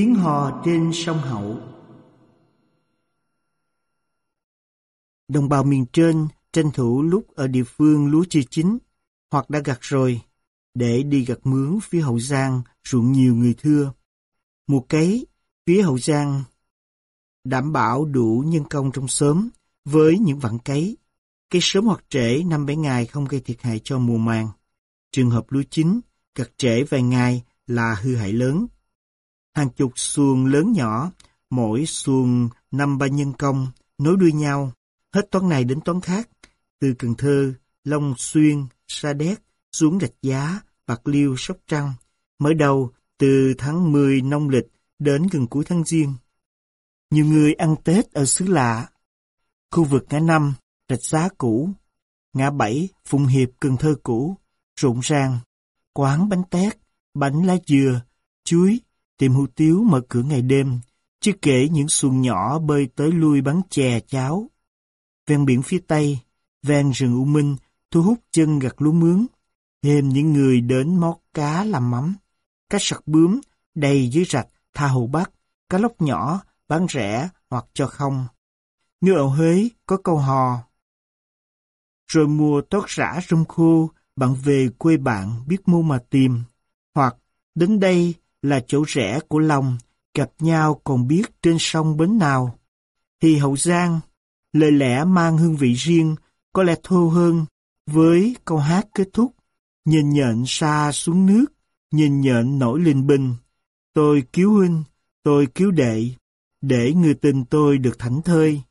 Tiếng hò trên sông Hậu Đồng bào miền trên tranh thủ lúc ở địa phương lúa chưa chín hoặc đã gặt rồi để đi gặt mướn phía Hậu Giang ruộng nhiều người thưa. Mùa cấy, phía Hậu Giang đảm bảo đủ nhân công trong sớm với những vạn cấy. Cây sớm hoặc trễ năm bảy ngày không gây thiệt hại cho mùa màng. Trường hợp lúa chín, gặt trễ vài ngày là hư hại lớn. Hàng chục xuồng lớn nhỏ, mỗi xuồng năm ba nhân công, nối đuôi nhau, hết toán này đến toán khác, từ Cần Thơ, Long Xuyên, Sa Đéc, xuống Rạch Giá, Bạc Liêu, Sóc Trăng, mở đầu từ tháng 10 nông lịch đến gần cuối tháng Giêng. Nhiều người ăn Tết ở xứ lạ, khu vực ngã năm, Rạch Giá cũ, ngã bảy, Phụng Hiệp, Cần Thơ cũ, rộn ràng, quán bánh tét, bánh lá dừa, chuối, tiệm hủ tiếu mở cửa ngày đêm, chưa kể những xuồng nhỏ bơi tới lui bán chè cháo. Ven biển phía Tây, ven rừng U Minh, thu hút chân gặt lúa mướn, thêm những người đến mót cá làm mắm. Cá sặc bướm, đầy dưới rạch, tha hồ bắt, cá lóc nhỏ, bán rẻ hoặc cho không. Như ở Huế có câu hò. Rồi mùa tót rã rung khô, bạn về quê bạn biết mua mà tìm. Hoặc đến đây là chỗ rẽ của lòng, gặp nhau còn biết trên sông bến nào. Thì Hậu Giang, lời lẽ mang hương vị riêng, có lẽ thô hơn, với câu hát kết thúc, nhìn nhện xa xuống nước, nhìn nhện nổi lên bình. Tôi cứu huynh, tôi cứu đệ, để người tình tôi được thảnh thơi.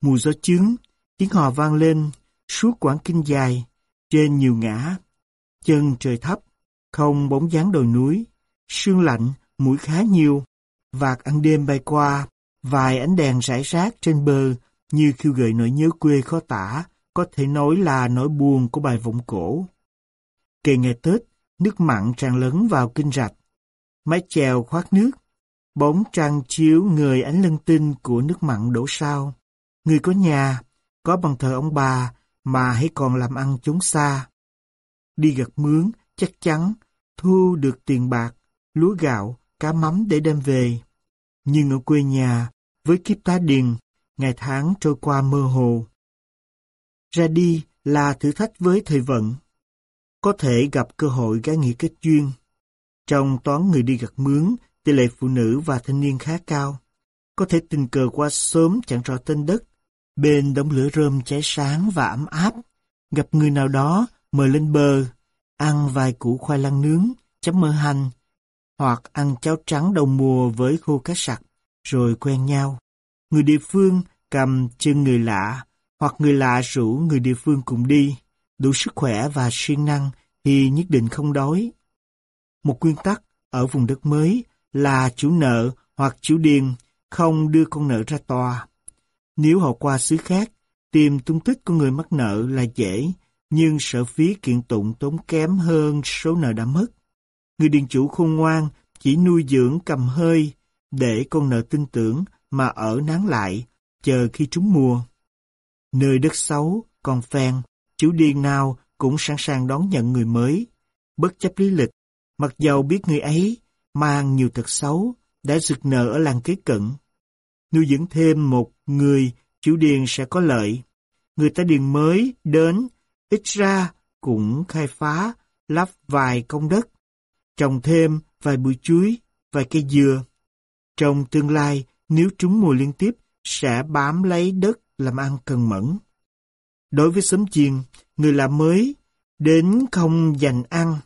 Mùa gió chướng tiếng hò vang lên, suốt quãng kinh dài, trên nhiều ngã. Chân trời thấp, không bóng dáng đồi núi, sương lạnh, mũi khá nhiều. Vạt ăn đêm bay qua, vài ánh đèn rải rác trên bờ như khiêu gợi nỗi nhớ quê khó tả, có thể nói là nỗi buồn của bài vọng cổ. Kề ngày Tết, nước mặn tràn lớn vào kinh rạch. Mái chèo khoát nước, bóng trăng chiếu người ánh lân tinh của nước mặn đổ sao. Người có nhà, có bằng thờ ông bà, mà hãy còn làm ăn chốn xa. Đi gặt mướn, chắc chắn, thu được tiền bạc, lúa gạo, cá mắm để đem về. Nhưng ở quê nhà, với kiếp tá điền, ngày tháng trôi qua mơ hồ. Ra đi là thử thách với thời vận. Có thể gặp cơ hội gái nghĩa kết duyên. Trong toán người đi gặt mướn, tỷ lệ phụ nữ và thanh niên khá cao. Có thể tình cờ qua sớm chẳng rõ tên đất, bên đống lửa rơm cháy sáng và ấm áp. Gặp người nào đó mời lên bờ, ăn vài củ khoai lang nướng, chấm mỡ hành, hoặc ăn cháo trắng đầu mùa với khô cá sặc, rồi quen nhau. Người địa phương cầm chân người lạ, hoặc người lạ rủ người địa phương cùng đi, đủ sức khỏe và siêng năng thì nhất định không đói. Một nguyên tắc ở vùng đất mới là chủ nợ hoặc chủ điền không đưa con nợ ra tòa. Nếu họ qua xứ khác, tìm tung tích của người mắc nợ là dễ, nhưng sợ phí kiện tụng tốn kém hơn số nợ đã mất. Người điền chủ khôn ngoan chỉ nuôi dưỡng cầm hơi để con nợ tin tưởng mà ở nán lại, chờ khi trúng mùa. Nơi đất xấu, còn phen, chủ điền nào cũng sẵn sàng đón nhận người mới, bất chấp lý lịch, mặc dầu biết người ấy mang nhiều thật xấu, đã rực nợ ở làng kế cận. Nuôi dưỡng thêm một người, chủ điền sẽ có lợi. Người ta điền mới đến, ít ra cũng khai phá, lắp vài công đất, trồng thêm vài bụi chuối, vài cây dừa. Trong tương lai, nếu trúng mùa liên tiếp, sẽ bám lấy đất làm ăn cần mẫn. Đối với xóm chiền người làm mới, đến không dành ăn,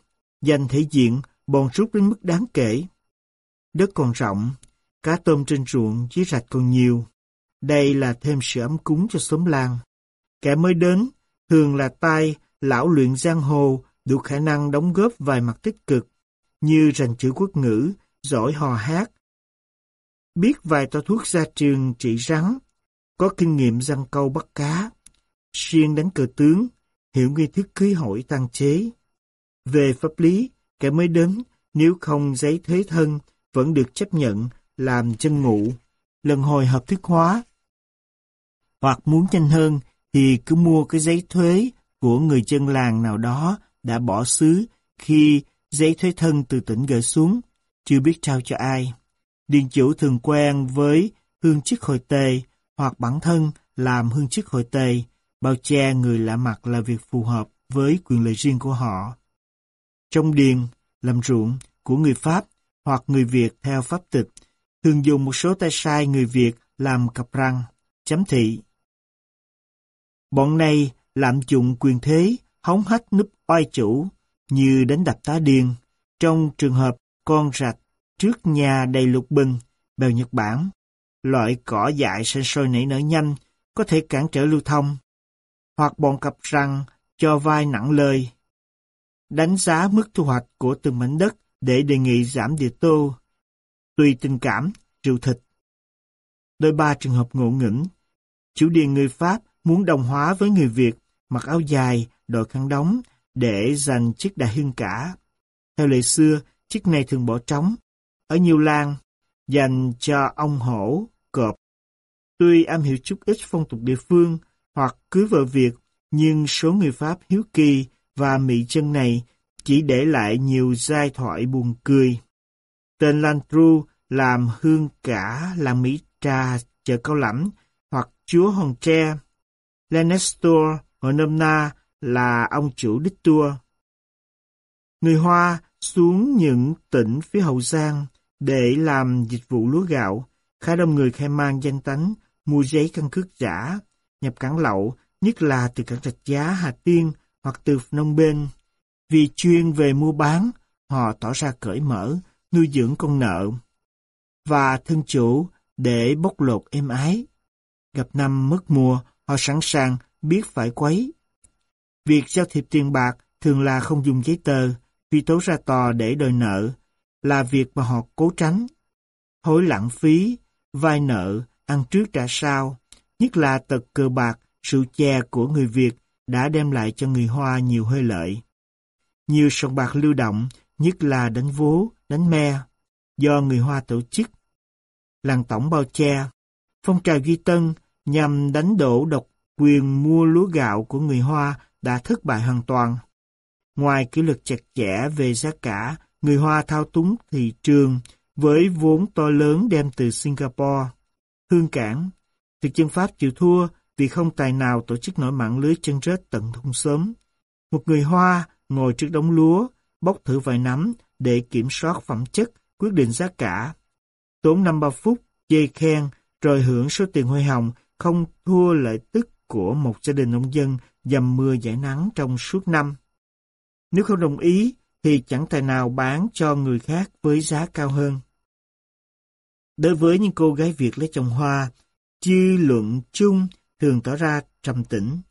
dành thể diện, bòn rút đến mức đáng kể. Đất còn rộng, cá tôm trên ruộng dưới rạch còn nhiều. Đây là thêm sự ấm cúng cho xóm làng. Kẻ mới đến, thường là tay, lão luyện giang hồ, đủ khả năng đóng góp vài mặt tích cực, như rành chữ quốc ngữ, giỏi hò hát. Biết vài tòa thuốc ra trường trị rắn, có kinh nghiệm răng câu bắt cá, siêng đánh cờ tướng, hiểu nghi thức cưới hỏi tăng chế. Về pháp lý, kẻ mới đến, nếu không giấy thế thân, vẫn được chấp nhận làm chân ngụ, lần hồi hợp thức hóa. Hoặc muốn nhanh hơn, thì cứ mua cái giấy thuế của người dân làng nào đó đã bỏ xứ khi giấy thuế thân từ tỉnh gửi xuống, chưa biết trao cho ai. Điền chủ thường quen với hương chức hội tề hoặc bản thân làm hương chức hội tề, bao che người lạ mặt là việc phù hợp với quyền lợi riêng của họ. Trong điền, làm ruộng của người Pháp hoặc người Việt theo pháp tịch, thường dùng một số tay sai người Việt làm cặp răng, chấm thị. Bọn này lạm dụng quyền thế, hóng hách núp oai chủ, như đánh đập tá điên. Trong trường hợp con rạch trước nhà đầy lục bình, bèo Nhật Bản, loại cỏ dại sinh sôi nảy nở nhanh, có thể cản trở lưu thông. Hoặc bọn cặp răng cho vai nặng lời. Đánh giá mức thu hoạch của từng mảnh đất để đề nghị giảm địa tô, tùy tình cảm, rượu thịt. Đôi ba trường hợp ngộ nghĩnh. Chủ điền người Pháp muốn đồng hóa với người Việt, mặc áo dài, đội khăn đóng, để giành chiếc đại hương cả. Theo lệ xưa, chiếc này thường bỏ trống. Ở nhiều làng, dành cho ông hổ, cọp. Tuy am hiểu chút ít phong tục địa phương hoặc cưới vợ Việt, nhưng số người Pháp hiếu kỳ và mị chân này chỉ để lại nhiều giai thoại buồn cười. Tên Landru làm hương cả là Mỹ Trà chợ Cao Lãnh hoặc chúa Hòn Tre. Lenestor gọi nôm na là ông chủ đích tour. Người Hoa xuống những tỉnh phía Hậu Giang để làm dịch vụ lúa gạo, khá đông người khai mang danh tánh, mua giấy căn cước giả, nhập cảng lậu, nhất là từ cảng Rạch Giá, Hà Tiên hoặc từ Phnom Penh. Vì chuyên về mua bán, họ tỏ ra cởi mở, nuôi dưỡng con nợ. Và thân chủ để bóc lột êm ái. Gặp năm mất mùa, họ sẵn sàng biết phải quấy. Việc giao thiệp tiền bạc thường là không dùng giấy tờ, vì tố ra tòa để đòi nợ, là việc mà họ cố tránh. Hối lãng phí, vay nợ, ăn trước trả sau, nhất là tật cờ bạc, sự chè của người Việt đã đem lại cho người Hoa nhiều hơi lợi. Nhiều sòng bạc lưu động, nhất là đánh vố, đánh me, do người Hoa tổ chức. Làng tổng bao che, phong trào Duy Tân nhằm đánh đổ độc quyền mua lúa gạo của người Hoa đã thất bại hoàn toàn. Ngoài kỷ luật chặt chẽ về giá cả, người Hoa thao túng thị trường với vốn to lớn đem từ Singapore. Hương cảng, thực dân Pháp chịu thua vì không tài nào tổ chức nổi mạng lưới chân rết tận thung sớm. Một người Hoa ngồi trước đống lúa, bóc thử vài nắm để kiểm soát phẩm chất, quyết định giá cả. Tốn năm ba phút, dây khen, rồi hưởng số tiền hoa hồng không thua lợi tức của một gia đình nông dân dầm mưa giải nắng trong suốt năm. Nếu không đồng ý, thì chẳng tài nào bán cho người khác với giá cao hơn. Đối với những cô gái Việt lấy chồng hoa, chi luận chung thường tỏ ra trầm tĩnh.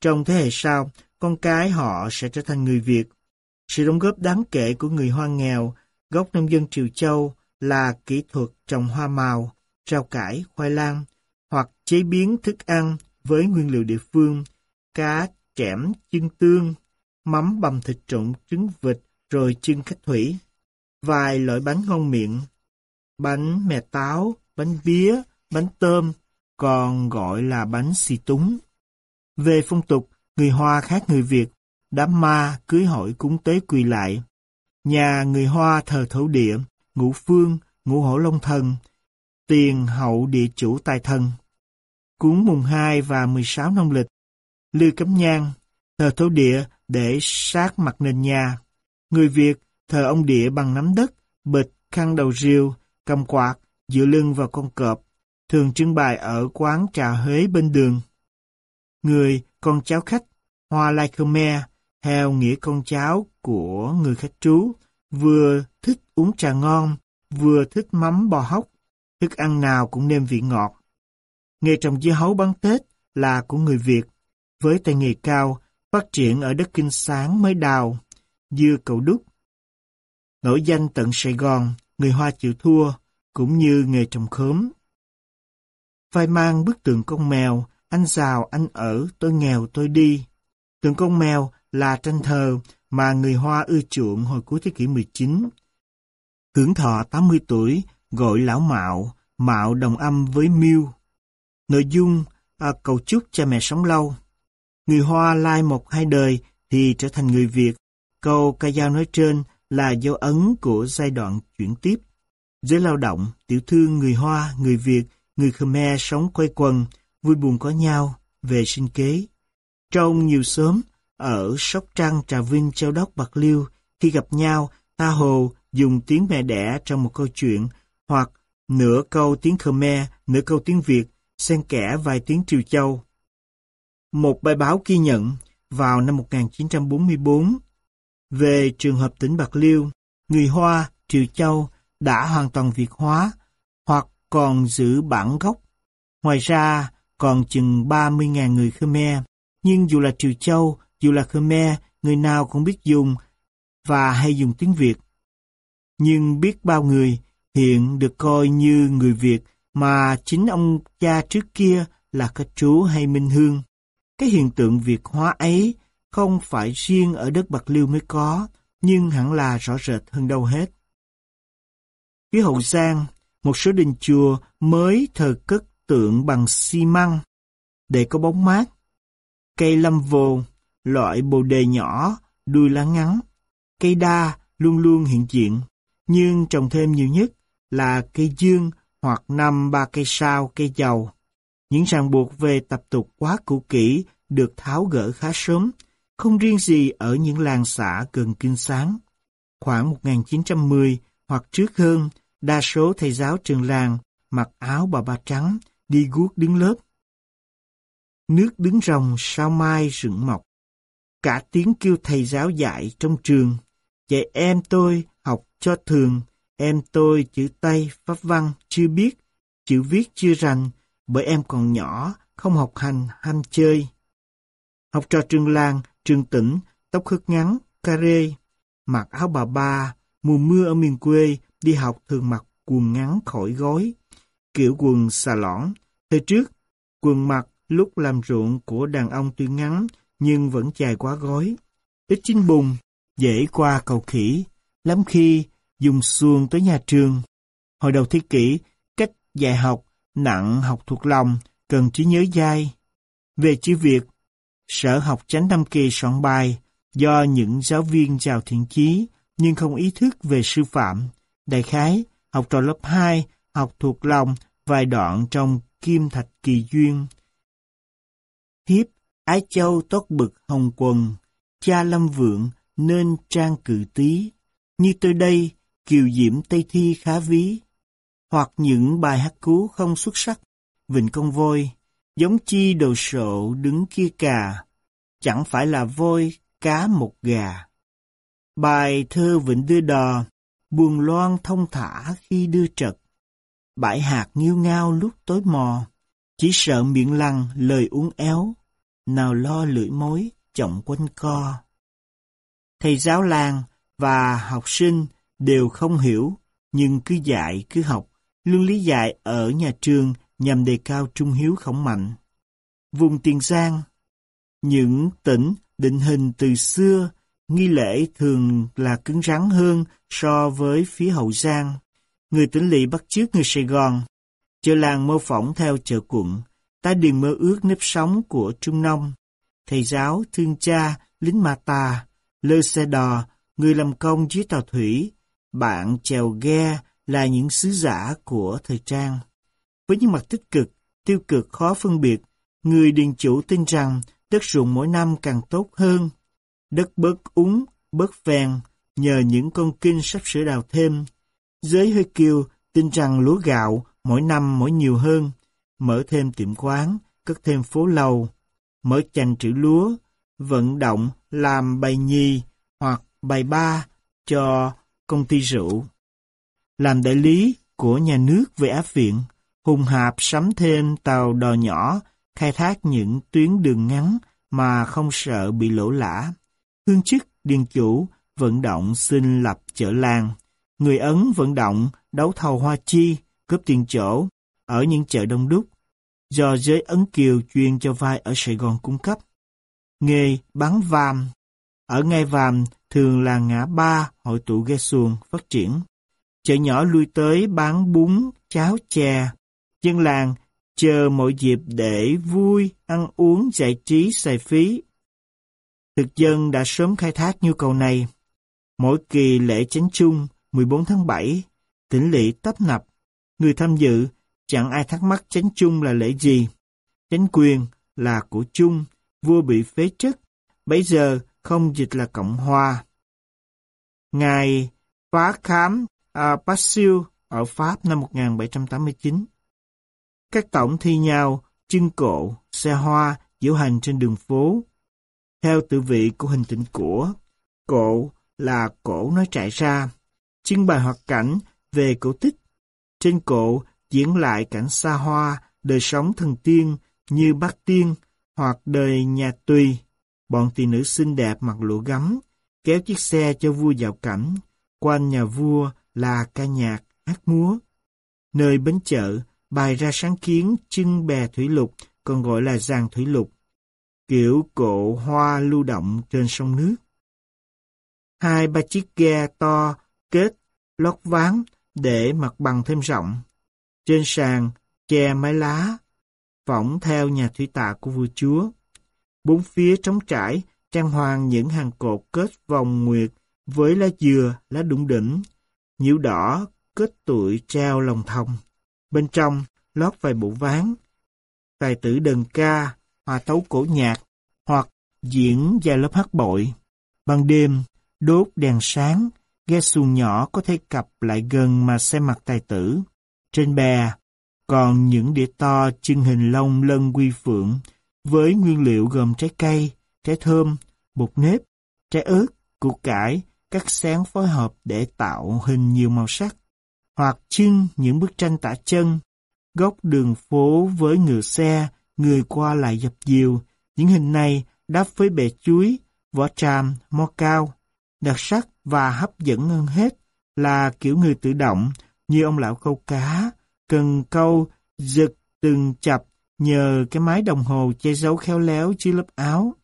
Trong thế hệ sau, con cái họ sẽ trở thành người Việt. Sự đóng góp đáng kể của người Hoa nghèo, gốc nông dân Triều Châu là kỹ thuật trồng hoa màu, rau cải, khoai lang, hoặc chế biến thức ăn với nguyên liệu địa phương, cá, chẻm, chân tương, mắm bằm thịt trộn trứng vịt rồi chân khách thủy. Vài loại bánh ngon miệng, bánh mè táo, bánh bía, bánh tôm, còn gọi là bánh xì túng. Về phong tục, người Hoa khác người Việt, đám ma, cưới hỏi cúng tế quỳ lại. Nhà người Hoa thờ thổ địa, ngũ phương, ngũ hổ long thần, tiền hậu địa chủ tài thần. Cúng mùng 2 và 16 năm lịch, lư cấm nhang, thờ thổ địa để sát mặt nền nhà. Người Việt thờ ông địa bằng nắm đất, bịch, khăn đầu riêu, cầm quạt, dựa lưng vào con cọp, thường trưng bày ở quán trà Huế bên đường. Người con cháu khách, Hoa Lai Khmer, theo nghĩa con cháu của người khách trú, vừa thích uống trà ngon, vừa thích mắm bò hóc, thức ăn nào cũng nêm vị ngọt. Nghề trồng dưa hấu bán Tết là của người Việt, với tay nghề cao, phát triển ở đất Kinh Sáng mới đào, dưa cầu đúc. Nổi danh tận Sài Gòn, người Hoa chịu thua, cũng như nghề trồng khóm. Vai mang bức tượng con mèo, anh giàu anh ở, tôi nghèo tôi đi. Tượng con mèo là tranh thờ mà người Hoa ưa chuộng hồi cuối thế kỷ 19. Hưởng thọ 80 tuổi, gọi lão Mạo, Mạo đồng âm với Miêu. Nội dung à, cầu chúc cha mẹ sống lâu. Người Hoa lai một hai đời thì trở thành người Việt. Câu ca dao nói trên là dấu ấn của giai đoạn chuyển tiếp. Giới lao động, tiểu thương, người Hoa, người Việt, người Khmer sống quay quần, vui buồn có nhau, về sinh kế. Trong nhiều xóm, ở Sóc Trăng, Trà Vinh, Châu Đốc, Bạc Liêu, khi gặp nhau, ta hồ dùng tiếng mẹ đẻ trong một câu chuyện, hoặc nửa câu tiếng Khmer, nửa câu tiếng Việt, xen kẽ vài tiếng Triều Châu. Một bài báo ghi nhận vào năm 1944 về trường hợp tỉnh Bạc Liêu, người Hoa, Triều Châu đã hoàn toàn Việt hóa hoặc còn giữ bản gốc. Ngoài ra, còn chừng 30.000 người Khmer. Nhưng dù là Triều Châu, dù là Khmer, người nào cũng biết dùng và hay dùng tiếng Việt. Nhưng biết bao người hiện được coi như người Việt mà chính ông cha trước kia là các chú hay Minh Hương. Cái hiện tượng Việt hóa ấy không phải riêng ở đất Bạc Liêu mới có, nhưng hẳn là rõ rệt hơn đâu hết. Phía Hậu Giang, một số đình chùa mới thờ cất tượng bằng xi măng để có bóng mát. Cây lâm vồ, loại bồ đề nhỏ, đuôi lá ngắn. Cây đa luôn luôn hiện diện, nhưng trồng thêm nhiều nhất là cây dương hoặc năm ba cây sao, cây dầu. Những ràng buộc về tập tục quá cũ kỹ được tháo gỡ khá sớm, không riêng gì ở những làng xã gần kinh sáng. Khoảng 1910 hoặc trước hơn, đa số thầy giáo trường làng mặc áo bà ba trắng, đi guốc đứng lớp. Nước đứng rồng sao mai rừng mọc. Cả tiếng kêu thầy giáo dạy trong trường. Dạy em tôi học cho thường, em tôi chữ Tây, Pháp Văn chưa biết, chữ viết chưa rành, bởi em còn nhỏ, không học hành, ham chơi. Học trò trường làng, trường tỉnh, tóc khớt ngắn, cà rê, mặc áo bà ba, mùa mưa ở miền quê, đi học thường mặc quần ngắn khỏi gối, kiểu quần xà lõn. Thời trước, quần mặc lúc làm ruộng của đàn ông tuy ngắn nhưng vẫn dài quá gối. Ít chín bùng, dễ qua cầu khỉ, lắm khi dùng xuông tới nhà trường. Hồi đầu thế kỷ, cách dạy học nặng học thuộc lòng, cần trí nhớ dai. Về chữ Việt, sở học tránh năm kỳ soạn bài do những giáo viên giàu thiện chí nhưng không ý thức về sư phạm. Đại khái, học trò lớp 2 học thuộc lòng vài đoạn trong Kim Thạch Kỳ Duyên. Thiếp, Ái Châu tốt bực hồng quần, cha lâm vượng nên trang cử tí. Như tôi đây, kiều diễm Tây Thi khá ví. Hoặc những bài hát cú không xuất sắc, Vịnh Công voi giống chi đồ sộ đứng kia cà, chẳng phải là voi cá một gà. Bài thơ Vịnh Đưa Đò, buồn loan thông thả khi đưa trật. Bãi hạt nghiêu ngao lúc tối mò, chỉ sợ miệng lăng lời uống éo, nào lo lưỡi mối chọng quanh co. Thầy giáo làng và học sinh đều không hiểu, nhưng cứ dạy cứ học, luôn lý dạy ở nhà trường nhằm đề cao trung hiếu khổng mạnh. Vùng Tiền Giang Những tỉnh định hình từ xưa, nghi lễ thường là cứng rắn hơn so với phía Hậu Giang. Người tỉnh lỵ bắt chước người Sài Gòn. Chợ làng mô phỏng theo chợ quận, ta điền mơ ước nếp sống của Trung Nông. Thầy giáo, thương cha, lính ma tà, lơ xe đò, người làm công dưới tàu thủy, bạn chèo ghe là những sứ giả của thời trang. Với những mặt tích cực, tiêu cực khó phân biệt, người điền chủ tin rằng đất ruộng mỗi năm càng tốt hơn. Đất bớt úng, bớt phèn, nhờ những con kinh sắp sửa đào thêm. Giới hơi kiều tin rằng lúa gạo mỗi năm mỗi nhiều hơn, mở thêm tiệm quán, cất thêm phố lầu, mở chành trữ lúa, vận động làm bài nhì hoặc bài ba cho công ty rượu. Làm đại lý của nhà nước về áp viện, hùng hạp sắm thêm tàu đò nhỏ, khai thác những tuyến đường ngắn mà không sợ bị lỗ lã. Hương chức, điền chủ, vận động xin lập chợ làng. Người Ấn vận động đấu thầu hoa chi, cướp tiền chỗ, ở những chợ đông đúc, do giới Ấn Kiều chuyên cho vai ở Sài Gòn cung cấp. Nghề bán vam Ở ngay vàm thường là ngã ba hội tụ ghe xuồng phát triển. Chợ nhỏ lui tới bán bún, cháo chè. Dân làng chờ mọi dịp để vui, ăn uống, giải trí, xài phí. Thực dân đã sớm khai thác nhu cầu này. Mỗi kỳ lễ chánh chung 14 tháng 7, tỉnh lỵ tấp nập. Người tham dự chẳng ai thắc mắc chánh chung là lễ gì. Chánh quyền là của chung, vua bị phế chức, bây giờ không dịch là Cộng Hòa. Ngài phá khám à, Passil ở Pháp năm 1789. Các tổng thi nhau, chân cộ, xe hoa, diễu hành trên đường phố. Theo tự vị của hình tịnh của, cộ là cổ nói trải ra, trưng bày hoạt cảnh về cổ tích. Trên cổ diễn lại cảnh xa hoa, đời sống thần tiên như bát tiên hoặc đời nhà tùy. Bọn tỷ nữ xinh đẹp mặc lụa gấm, kéo chiếc xe cho vua dạo cảnh. Quanh nhà vua là ca nhạc, hát múa. Nơi bến chợ, bày ra sáng kiến trưng bè thủy lục, còn gọi là giàn thủy lục. Kiểu cộ hoa lưu động trên sông nước. Hai ba chiếc ghe to kết lót ván để mặt bằng thêm rộng. Trên sàn, che mái lá, phỏng theo nhà thủy tạ của vua chúa. Bốn phía trống trải, trang hoàng những hàng cột kết vòng nguyệt với lá dừa, lá đụng đỉnh, nhiễu đỏ, kết tuổi treo lòng thông. Bên trong, lót vài bộ ván, tài tử đờn ca, hòa tấu cổ nhạc, hoặc diễn vài lớp hát bội. Ban đêm, đốt đèn sáng, ghe xuồng nhỏ có thể cặp lại gần mà xem mặt tài tử. Trên bè, còn những đĩa to chân hình long lân quy phượng, với nguyên liệu gồm trái cây, trái thơm, bột nếp, trái ớt, củ cải, cắt sáng phối hợp để tạo hình nhiều màu sắc, hoặc trưng những bức tranh tả chân, góc đường phố với ngựa xe, người qua lại dập dìu. Những hình này đáp với bè chuối, vỏ tràm, mo cao. Đặc sắc và hấp dẫn hơn hết là kiểu người tự động như ông lão câu cá, cần câu, giật từng chập nhờ cái máy đồng hồ che giấu khéo léo dưới lớp áo.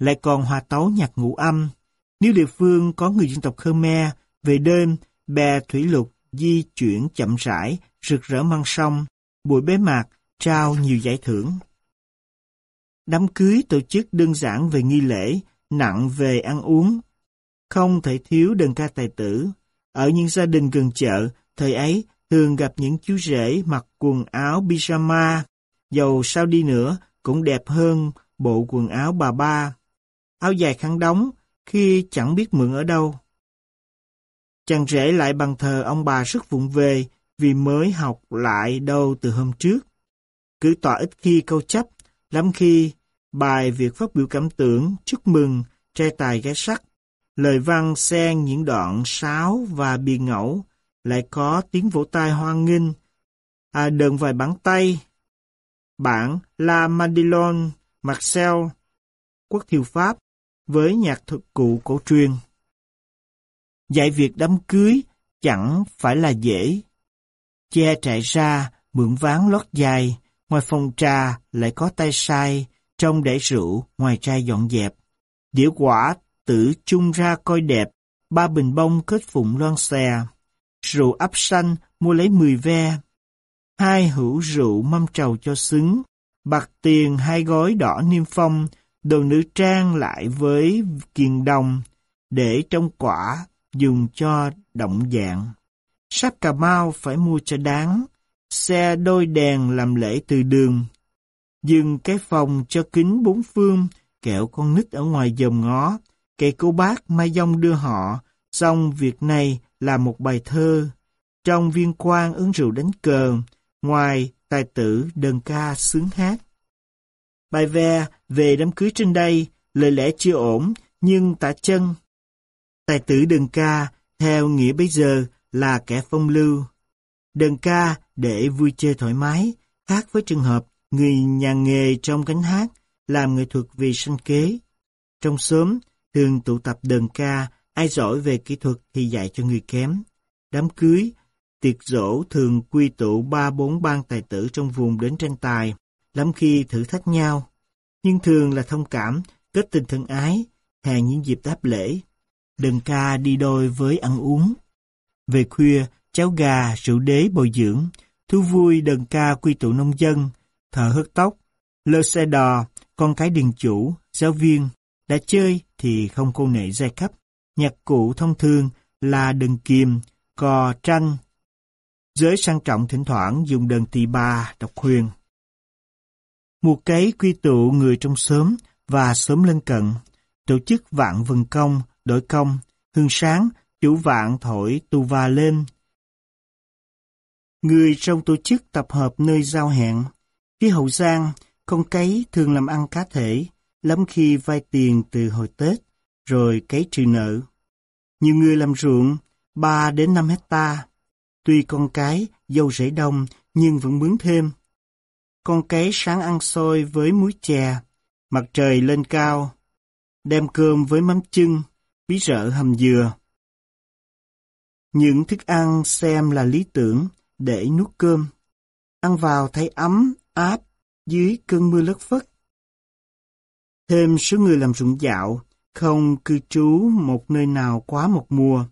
Lại còn hòa tấu nhạc ngũ âm. Nếu địa phương có người dân tộc Khmer, về đêm, bè thủy lục di chuyển chậm rãi, rực rỡ măng sông, buổi bế mạc trao nhiều giải thưởng. Đám cưới tổ chức đơn giản về nghi lễ, nặng về ăn uống. Không thể thiếu đơn ca tài tử. Ở những gia đình gần chợ, thời ấy thường gặp những chú rể mặc quần áo pyjama, dầu sao đi nữa cũng đẹp hơn bộ quần áo bà ba. Áo dài khăn đóng khi chẳng biết mượn ở đâu. Chàng rể lại bằng thờ ông bà rất vụng về vì mới học lại đâu từ hôm trước. Cứ tỏ ít khi câu chấp, lắm khi bài việc phát biểu cảm tưởng, chúc mừng, trai tài gái sắc, lời văn xen những đoạn sáo và bì ngẫu, lại có tiếng vỗ tay hoan nghênh, à, đờn vài bản tay. Bản La Mandillon Marcel, quốc thiều Pháp, với nhạc thực cụ cổ truyền. Dạy việc đám cưới chẳng phải là dễ. Che trại ra, mượn ván lót dài, ngoài phòng trà lại có tay sai, trong để rượu, ngoài trai dọn dẹp. Đĩa quả tử chung ra coi đẹp, ba bình bông kết phụng loan xè rượu ấp xanh mua lấy 10 ve. Hai hữu rượu mâm trầu cho xứng, bạc tiền hai gói đỏ niêm phong, đồ nữ trang lại với kiền đồng, để trong quả dùng cho động dạng. Sắp cà mau phải mua cho đáng, xe đôi đèn làm lễ từ đường. Dừng cái phòng cho kính bốn phương, kẹo con nít ở ngoài dòm ngó, kệ cô bác mai dông đưa họ, xong việc này là một bài thơ. Trong viên quan ứng rượu đánh cờ, ngoài tài tử đơn ca sướng hát. Bài ve về đám cưới trên đây, lời lẽ chưa ổn, nhưng tả chân. Tài tử đơn ca, theo nghĩa bây giờ, là kẻ phong lưu. Đơn ca để vui chơi thoải mái, khác với trường hợp người nhà nghề trong cánh hát, làm nghệ thuật vì sanh kế. Trong xóm, thường tụ tập đơn ca Ai giỏi về kỹ thuật thì dạy cho người kém. Đám cưới, tiệc rỗ thường quy tụ ba bốn ban tài tử trong vùng đến tranh tài, lắm khi thử thách nhau. Nhưng thường là thông cảm, kết tình thân ái, hàng những dịp đáp lễ. đờn ca đi đôi với ăn uống. Về khuya, cháo gà, rượu đế bồi dưỡng, thú vui đờn ca quy tụ nông dân, thợ hớt tóc, lơ xe đò, con cái điền chủ, giáo viên. Đã chơi thì không cô nệ giai cấp nhạc cụ thông thường là đờn kiềm, cò, tranh. Giới sang trọng thỉnh thoảng dùng đờn tỳ bà, độc huyền. Một cái quy tụ người trong xóm và xóm lân cận, tổ chức vạn vần công, đổi công, hương sáng, chủ vạn thổi tu va lên. Người trong tổ chức tập hợp nơi giao hẹn. Phía Hậu Giang, con cấy thường làm ăn cá thể, lắm khi vay tiền từ hồi Tết, rồi cấy trừ nợ. Nhiều người làm ruộng, 3 đến 5 hecta. Tuy con cái, dâu rễ đông, nhưng vẫn mướn thêm. Con cấy sáng ăn xôi với muối chè, mặt trời lên cao, đem cơm với mắm chưng, bí rợ hầm dừa. Những thức ăn xem là lý tưởng để nuốt cơm. Ăn vào thấy ấm, áp, dưới cơn mưa lất phất. Thêm số người làm ruộng dạo, không cư trú một nơi nào quá một mùa,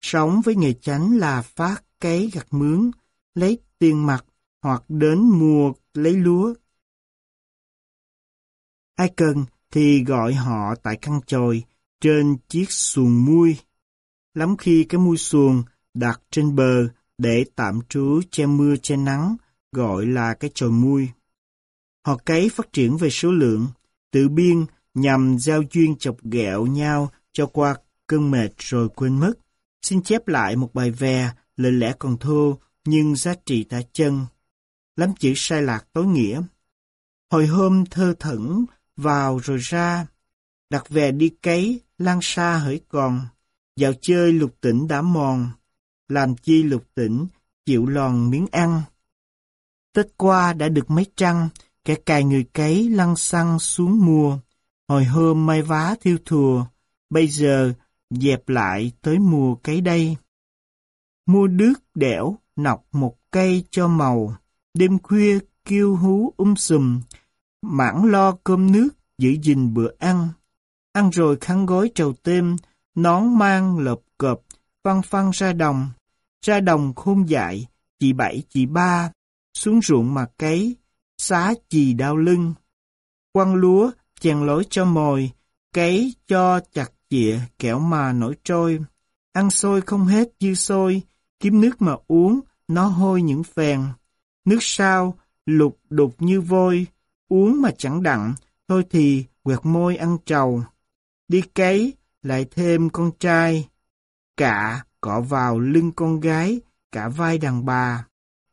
sống với nghề chánh là phát cấy gặt mướn, lấy tiền mặt hoặc đến mua lấy lúa. Ai cần thì gọi họ tại căn chòi trên chiếc xuồng mui. Lắm khi cái mui xuồng đặt trên bờ để tạm trú che mưa che nắng, gọi là cái chòi mui. Họ cấy phát triển về số lượng, tự biên nhằm giao duyên chọc ghẹo nhau cho qua cơn mệt rồi quên mất. Xin chép lại một bài về lời lẽ còn thô, nhưng giá trị tả chân. Lắm chữ sai lạc tối nghĩa. Hồi hôm thơ thẩn, vào rồi ra, đặt về đi cấy, lan xa hỡi còn, dạo chơi lục tỉnh đã mòn, làm chi lục tỉnh, chịu lòn miếng ăn. Tết qua đã được mấy trăng, kẻ cài người cấy lăn xăng xuống mùa, hồi hôm may vá thiêu thùa, bây giờ dẹp lại tới mùa cấy đây. Mua đước đẻo, nọc một cây cho màu, đêm khuya kêu hú um sùm, mãn lo cơm nước, giữ gìn bữa ăn. Ăn rồi khăn gối trầu têm, nón mang lợp cọp, phăng phăng ra đồng. Ra đồng khôn dại, chị bảy chị ba, xuống ruộng mà cấy, xá chì đau lưng. Quăng lúa, chèn lối cho mồi, cấy cho chặt chịa kẻo mà nổi trôi. Ăn xôi không hết dư xôi, kiếm nước mà uống, nó hôi những phèn. Nước sao, lục đục như vôi, uống mà chẳng đặng, thôi thì quẹt môi ăn trầu. Đi cấy, lại thêm con trai. Cả cọ vào lưng con gái, cả vai đàn bà.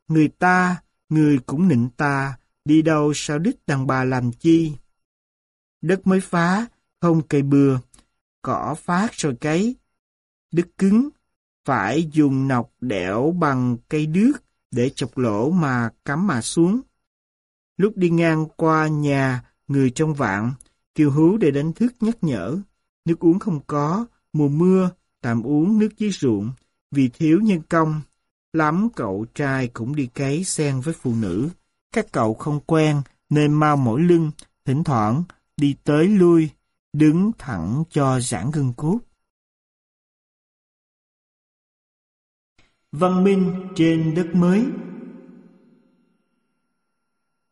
Người ta, người cũng nịnh ta, đi đâu sao đích đàn bà làm chi? Đất mới phá, không cây bừa, cỏ phát rồi cấy. Đất cứng, phải dùng nọc đẽo bằng cây đước để chọc lỗ mà cắm mà xuống. Lúc đi ngang qua nhà người trong vạn, kêu hú để đánh thức nhắc nhở. Nước uống không có, mùa mưa, tạm uống nước dưới ruộng, vì thiếu nhân công. Lắm cậu trai cũng đi cấy sen với phụ nữ. Các cậu không quen nên mau mỗi lưng, thỉnh thoảng đi tới lui, đứng thẳng cho giãn gân cốt. Văn minh trên đất mới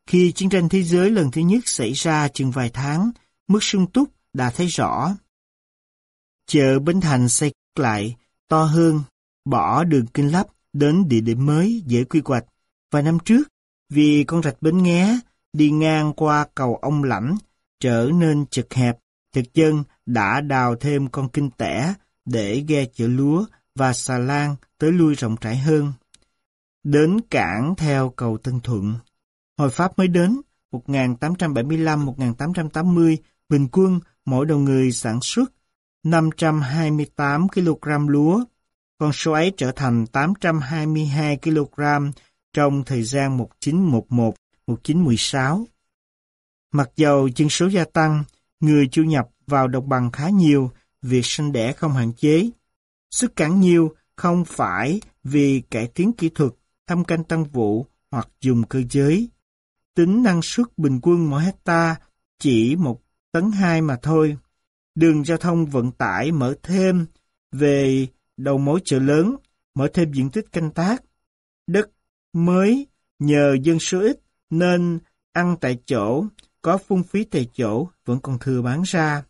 Khi chiến tranh thế giới lần thứ nhất xảy ra chừng vài tháng, mức sung túc đã thấy rõ. Chợ Bến Thành xây lại, to hơn, bỏ đường kinh lắp đến địa điểm mới dễ quy hoạch. Vài năm trước, vì con rạch Bến Nghé đi ngang qua cầu ông Lãnh trở nên chật hẹp, thực dân đã đào thêm con kinh tẻ để ghe chở lúa và xà lan tới lui rộng rãi hơn. Đến cảng theo cầu Tân Thuận. Hồi Pháp mới đến, 1875-1880, bình quân mỗi đầu người sản xuất 528 kg lúa. Con số ấy trở thành 822 kg trong thời gian 1911-1916. Mặc dầu dân số gia tăng, người chu nhập vào đồng bằng khá nhiều, việc sinh đẻ không hạn chế. Sức cản nhiều không phải vì cải tiến kỹ thuật, thăm canh tăng vụ hoặc dùng cơ giới. Tính năng suất bình quân mỗi hecta chỉ một tấn hai mà thôi. Đường giao thông vận tải mở thêm về đầu mối chợ lớn, mở thêm diện tích canh tác. Đất mới nhờ dân số ít nên ăn tại chỗ, có phung phí tại chỗ vẫn còn thừa bán ra.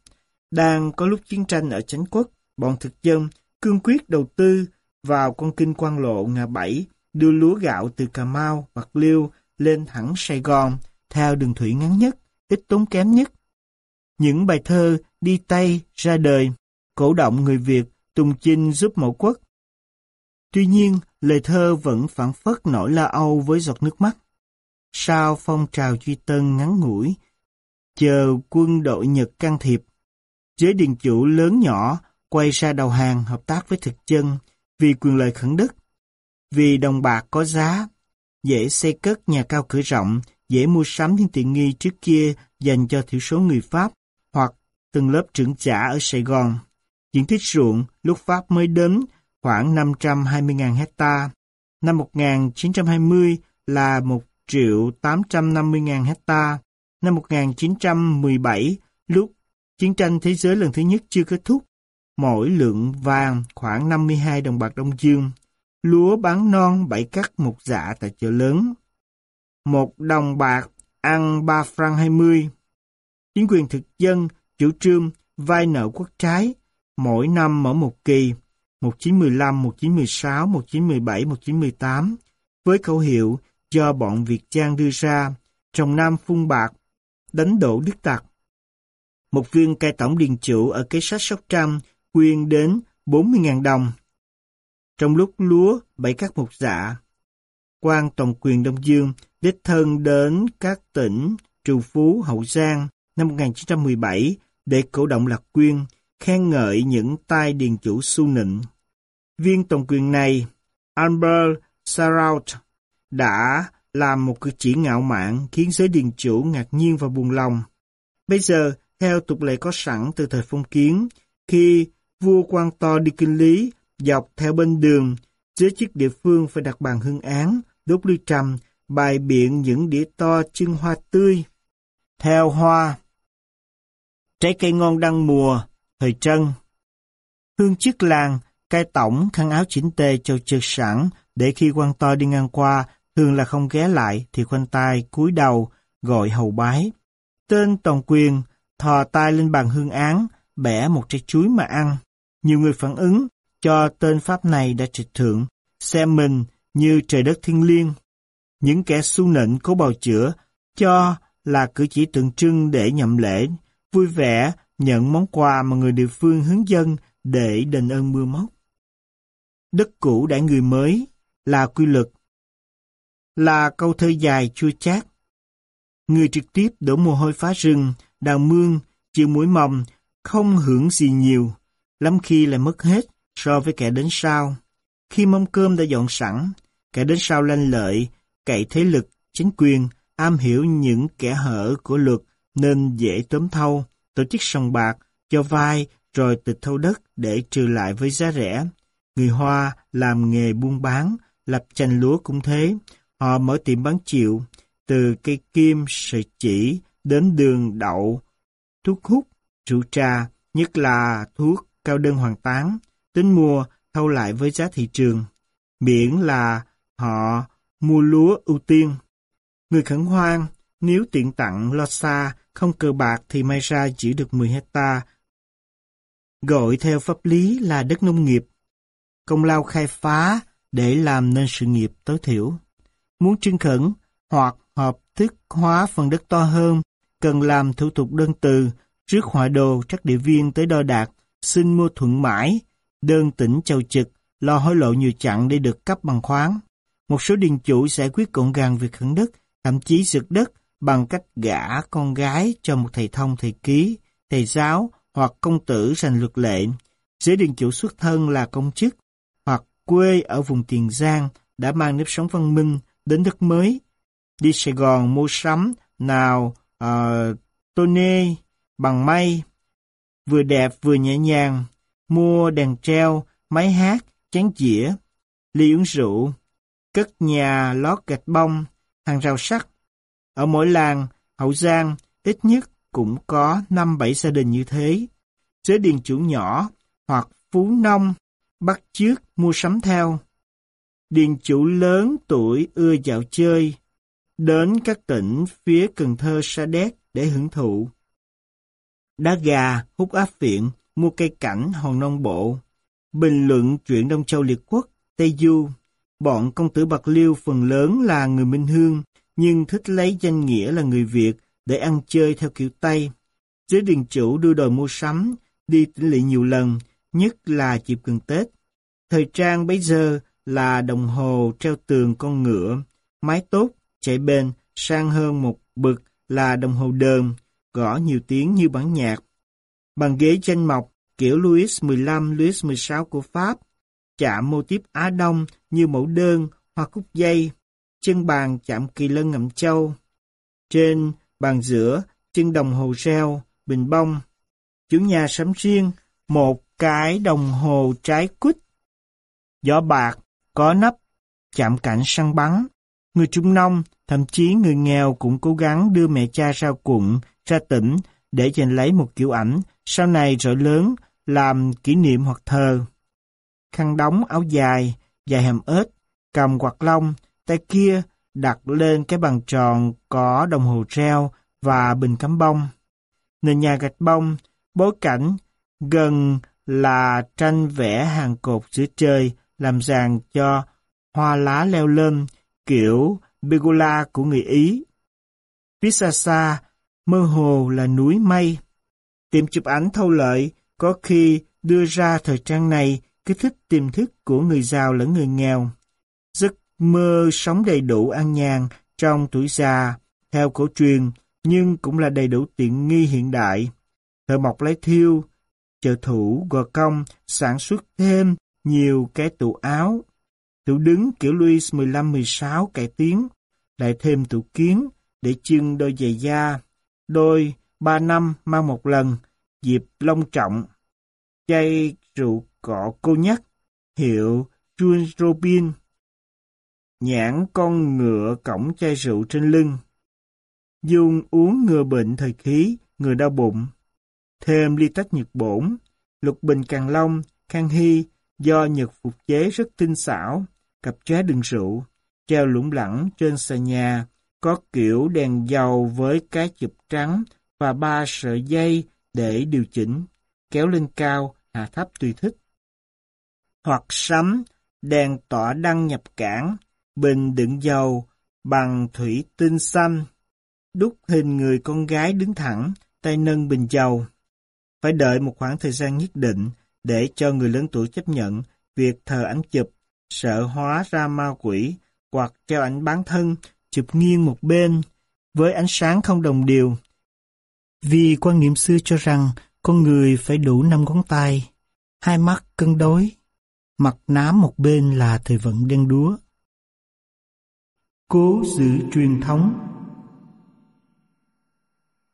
Đang có lúc chiến tranh ở chánh quốc, bọn thực dân cương quyết đầu tư vào con kinh quan lộ ngã bảy đưa lúa gạo từ Cà Mau, Bạc Liêu lên thẳng Sài Gòn theo đường thủy ngắn nhất, ít tốn kém nhất. Những bài thơ đi tay ra đời, cổ động người Việt tùng chinh giúp mẫu quốc. Tuy nhiên, lời thơ vẫn phản phất nỗi lo âu với giọt nước mắt. Sau phong trào Duy Tân ngắn ngủi, chờ quân đội Nhật can thiệp, giới điền chủ lớn nhỏ quay ra đầu hàng hợp tác với thực dân vì quyền lợi khẩn đức. Vì đồng bạc có giá, dễ xây cất nhà cao cửa rộng, dễ mua sắm những tiện nghi trước kia dành cho thiểu số người Pháp hoặc từng lớp trưởng trả ở Sài Gòn. Diện tích ruộng lúc Pháp mới đến khoảng 520.000 hecta. Năm 1920 là 1 triệu 850.000 hecta. Năm 1917, lúc chiến tranh thế giới lần thứ nhất chưa kết thúc, mỗi lượng vàng khoảng 52 đồng bạc Đông Dương. Lúa bán non bảy cắt một dạ tại chợ lớn. Một đồng bạc ăn 3 franc 20. Chính quyền thực dân chủ trương vai nợ quốc trái mỗi năm mở một kỳ 1915, 1916, 1917, 1918 với khẩu hiệu do bọn Việt Trang đưa ra trồng nam phun bạc đánh đổ đức tặc. Một viên cai tổng điền chủ ở kế sách Sóc Trăng quyên đến 40.000 đồng. Trong lúc lúa bảy các mục dạ, quan tổng quyền Đông Dương đích thân đến các tỉnh Trù Phú, Hậu Giang năm 1917 để cổ động lạc quyên, khen ngợi những tay điền chủ su nịnh. Viên tổng quyền này, Albert Saraut, đã làm một cử chỉ ngạo mạn khiến giới điền chủ ngạc nhiên và buồn lòng. Bây giờ, theo tục lệ có sẵn từ thời phong kiến, khi vua quan to đi kinh lý, dọc theo bên đường, giới chức địa phương phải đặt bàn hương án, đốt ly trầm, bài biện những đĩa to trưng hoa tươi. Theo hoa, trái cây ngon đăng mùa, thời trân. Hương chức làng, cai tổng, khăn áo chỉnh tề châu trực sẵn, để khi quan to đi ngang qua, thường là không ghé lại thì khoanh tay cúi đầu, gọi hầu bái. Tên toàn quyền, thò tay lên bàn hương án, bẻ một trái chuối mà ăn. Nhiều người phản ứng cho tên Pháp này đã trịch thượng, xem mình như trời đất thiên liêng. Những kẻ su nịnh cố bào chữa cho là cử chỉ tượng trưng để nhậm lễ, vui vẻ nhận món quà mà người địa phương hướng dân để đền ơn mưa móc. Đất cũ đã người mới là quy luật, là câu thơ dài chua chát. Người trực tiếp đổ mồ hôi phá rừng, đào mương, chịu mũi mầm, không hưởng gì nhiều, lắm khi lại mất hết so với kẻ đến sau. Khi mâm cơm đã dọn sẵn, kẻ đến sau lanh lợi, cậy thế lực, chính quyền, am hiểu những kẻ hở của luật nên dễ tóm thâu, tổ chức sòng bạc, cho vai rồi tịch thâu đất để trừ lại với giá rẻ. Người Hoa làm nghề buôn bán, lập chanh lúa cũng thế. Họ mở tiệm bán chịu, từ cây kim, sợi chỉ đến đường đậu, thuốc hút, rượu trà, nhất là thuốc cao đơn hoàn tán, tính mua thâu lại với giá thị trường. Miễn là họ mua lúa ưu tiên. Người khẩn hoang, nếu tiện tặng lo xa, không cờ bạc thì may ra chỉ được 10 hecta. Gọi theo pháp lý là đất nông nghiệp. Công lao khai phá để làm nên sự nghiệp tối thiểu. Muốn trưng khẩn hoặc hợp thức hóa phần đất to hơn, cần làm thủ tục đơn từ, trước họa đồ các địa viên tới đo đạt, xin mua thuận mãi, đơn tỉnh châu trực, lo hối lộ nhiều chặng để được cấp bằng khoáng. Một số điền chủ giải quyết gọn gàng việc khẩn đất, thậm chí giật đất bằng cách gả con gái cho một thầy thông thầy ký, thầy giáo hoặc công tử thành luật lệ. Giới điền chủ xuất thân là công chức hoặc quê ở vùng Tiền Giang đã mang nếp sống văn minh đến đất mới. Đi Sài Gòn mua sắm, nào uh, nê bằng may, vừa đẹp vừa nhẹ nhàng, mua đèn treo, máy hát, chén dĩa, ly uống rượu, cất nhà lót gạch bông, hàng rào sắt. Ở mỗi làng, Hậu Giang, ít nhất cũng có 5-7 gia đình như thế. Giới điền chủ nhỏ hoặc phú nông bắt chước mua sắm theo. Điền chủ lớn tuổi ưa dạo chơi, đến các tỉnh phía Cần Thơ Sa Đéc để hưởng thụ. Đá gà, hút áp viện, mua cây cảnh hòn non bộ, bình luận chuyện Đông Châu Liệt Quốc, Tây Du. Bọn công tử Bạc Liêu phần lớn là người Minh Hương, nhưng thích lấy danh nghĩa là người Việt để ăn chơi theo kiểu Tây. Giới điền chủ đưa đòi mua sắm, đi tỉnh lỵ nhiều lần, nhất là dịp gần Tết. Thời trang bấy giờ là đồng hồ treo tường con ngựa, máy tốt, chạy bền, sang hơn một bực là đồng hồ đờn, gõ nhiều tiếng như bản nhạc. Bàn ghế tranh mộc kiểu Louis XV, Louis XVI của Pháp, chạm mô típ Á Đông như mẫu đơn, hoa cúc dây, chân bàn chạm kỳ lân ngậm châu. Trên bàn giữa, chân đồng hồ reo, bình bông. Chủ nhà sắm riêng, một cái đồng hồ trái quýt. Gió bạc, có nắp, chạm cảnh săn bắn. Người trung nông, thậm chí người nghèo cũng cố gắng đưa mẹ cha ra quận, ra tỉnh để giành lấy một kiểu ảnh, sau này rồi lớn, làm kỷ niệm hoặc thờ. Khăn đóng áo dài, dài hàm ếch, cầm quạt lông, tay kia đặt lên cái bàn tròn có đồng hồ treo và bình cắm bông. Nền nhà gạch bông, bối cảnh gần là tranh vẽ hàng cột giữa trời làm ràng cho hoa lá leo lên kiểu Begola của người Ý. Phía xa xa, mơ hồ là núi mây. Tiệm chụp ảnh thâu lợi có khi đưa ra thời trang này kích thích tiềm thức của người giàu lẫn người nghèo. Giấc mơ sống đầy đủ an nhàn trong tuổi già, theo cổ truyền, nhưng cũng là đầy đủ tiện nghi hiện đại. Thợ mộc lấy thiêu, chợ thủ gò công sản xuất thêm nhiều cái tủ áo. Tủ đứng kiểu Louis 15-16 cải tiến, lại thêm tủ kiến để trưng đôi giày da, đôi ba năm mang một lần, dịp long trọng. Chai rượu cọ cô nhắc, hiệu Jules Robin. Nhãn con ngựa cổng chai rượu trên lưng. Dùng uống ngừa bệnh thời khí, ngừa đau bụng. Thêm ly tách nhật bổn, lục bình càng long, khang hy, do Nhật phục chế rất tinh xảo, cặp chóe đựng rượu, treo lủng lẳng trên xà nhà, có kiểu đèn dầu với cái chụp trắng và ba sợi dây để điều chỉnh, kéo lên cao, hạ thấp tùy thích. Hoặc sắm, đèn tỏa đăng nhập cảng, bình đựng dầu bằng thủy tinh xanh, đúc hình người con gái đứng thẳng, tay nâng bình dầu. Phải đợi một khoảng thời gian nhất định để cho người lớn tuổi chấp nhận việc thờ ảnh chụp, sợ hóa ra ma quỷ, hoặc treo ảnh bán thân, chụp nghiêng một bên, với ánh sáng không đồng đều. Vì quan niệm xưa cho rằng con người phải đủ năm ngón tay, hai mắt cân đối, mặt nám một bên là thời vận đen đúa. Cố giữ truyền thống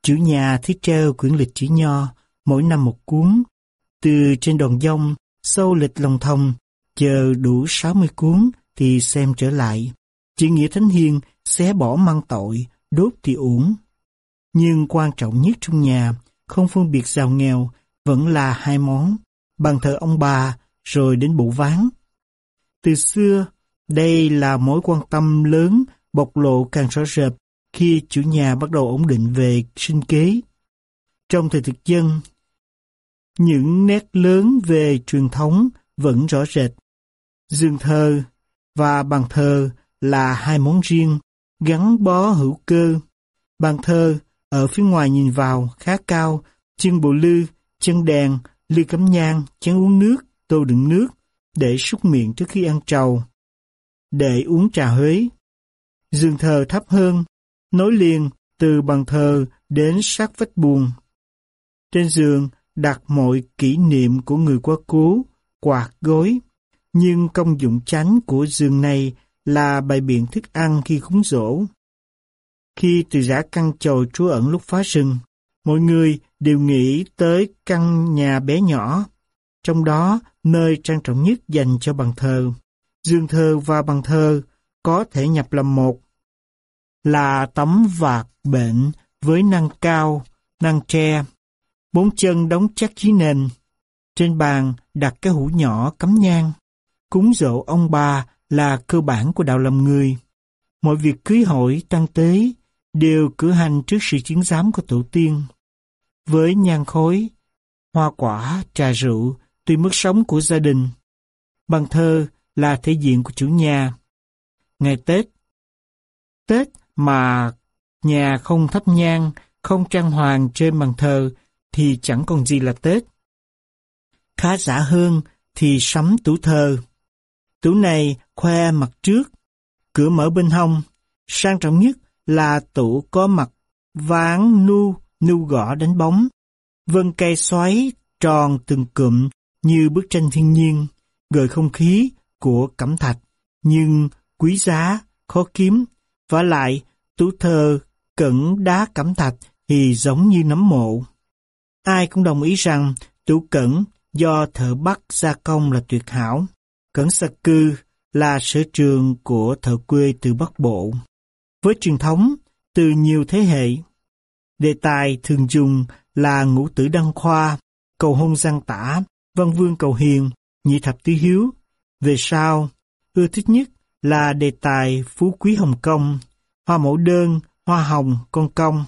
Chủ nhà thiết treo quyển lịch chữ nho, mỗi năm một cuốn. Từ trên đòn dông, sâu lịch lòng thông, chờ đủ 60 cuốn thì xem trở lại. Chữ nghĩa thánh hiền xé bỏ mang tội, đốt thì uổng. Nhưng quan trọng nhất trong nhà, không phân biệt giàu nghèo, vẫn là hai món, bàn thờ ông bà, rồi đến bộ ván. Từ xưa, đây là mối quan tâm lớn bộc lộ càng rõ rệt khi chủ nhà bắt đầu ổn định về sinh kế. Trong thời thực dân, những nét lớn về truyền thống vẫn rõ rệt. Dương thơ và bàn thờ là hai món riêng, gắn bó hữu cơ. Bàn thờ ở phía ngoài nhìn vào khá cao, chân bộ lư, chân đèn, lư cắm nhang, chén uống nước, tô đựng nước, để súc miệng trước khi ăn trầu. Để uống trà Huế. giường thờ thấp hơn, nối liền từ bàn thờ đến sát vách buồn. Trên giường đặt mọi kỷ niệm của người quá cố, quạt gối. Nhưng công dụng chánh của giường này là bày biện thức ăn khi cúng dỗ. Khi từ giả căn chầu trú ẩn lúc phá rừng, mọi người đều nghĩ tới căn nhà bé nhỏ, trong đó nơi trang trọng nhất dành cho bàn thờ. Dương thờ và bàn thờ có thể nhập làm một, là tấm vạt bệnh với năng cao, năng tre, bốn chân đóng chắc dưới nền. Trên bàn đặt cái hũ nhỏ cắm nhang. Cúng dỗ ông bà là cơ bản của đạo làm người. Mọi việc cưới hỏi, tăng tế đều cử hành trước sự chứng giám của tổ tiên. Với nhang khối, hoa quả, trà rượu, tuy mức sống của gia đình. Bàn thơ là thể diện của chủ nhà. Ngày Tết Tết mà nhà không thắp nhang, không trang hoàng trên bàn thờ thì chẳng còn gì là Tết. Khá giả hơn thì sắm tủ thờ. Tủ này khoe mặt trước, cửa mở bên hông. Sang trọng nhất là tủ có mặt ván nu, nu gõ đánh bóng. Vân cây xoáy tròn từng cụm như bức tranh thiên nhiên, gợi không khí của cẩm thạch, nhưng quý giá, khó kiếm. và lại, tủ thờ cẩn đá cẩm thạch thì giống như nấm mộ. Ai cũng đồng ý rằng tủ cẩn do thợ Bắc gia công là tuyệt hảo. Cẩn sạc cư là sở trường của thợ quê từ Bắc Bộ. Với truyền thống từ nhiều thế hệ, đề tài thường dùng là ngũ tử đăng khoa, cầu hôn giang tả, văn vương cầu hiền, nhị thập tứ hiếu. Về sau, ưa thích nhất là đề tài phú quý Hồng Kông, hoa mẫu đơn, hoa hồng, con công.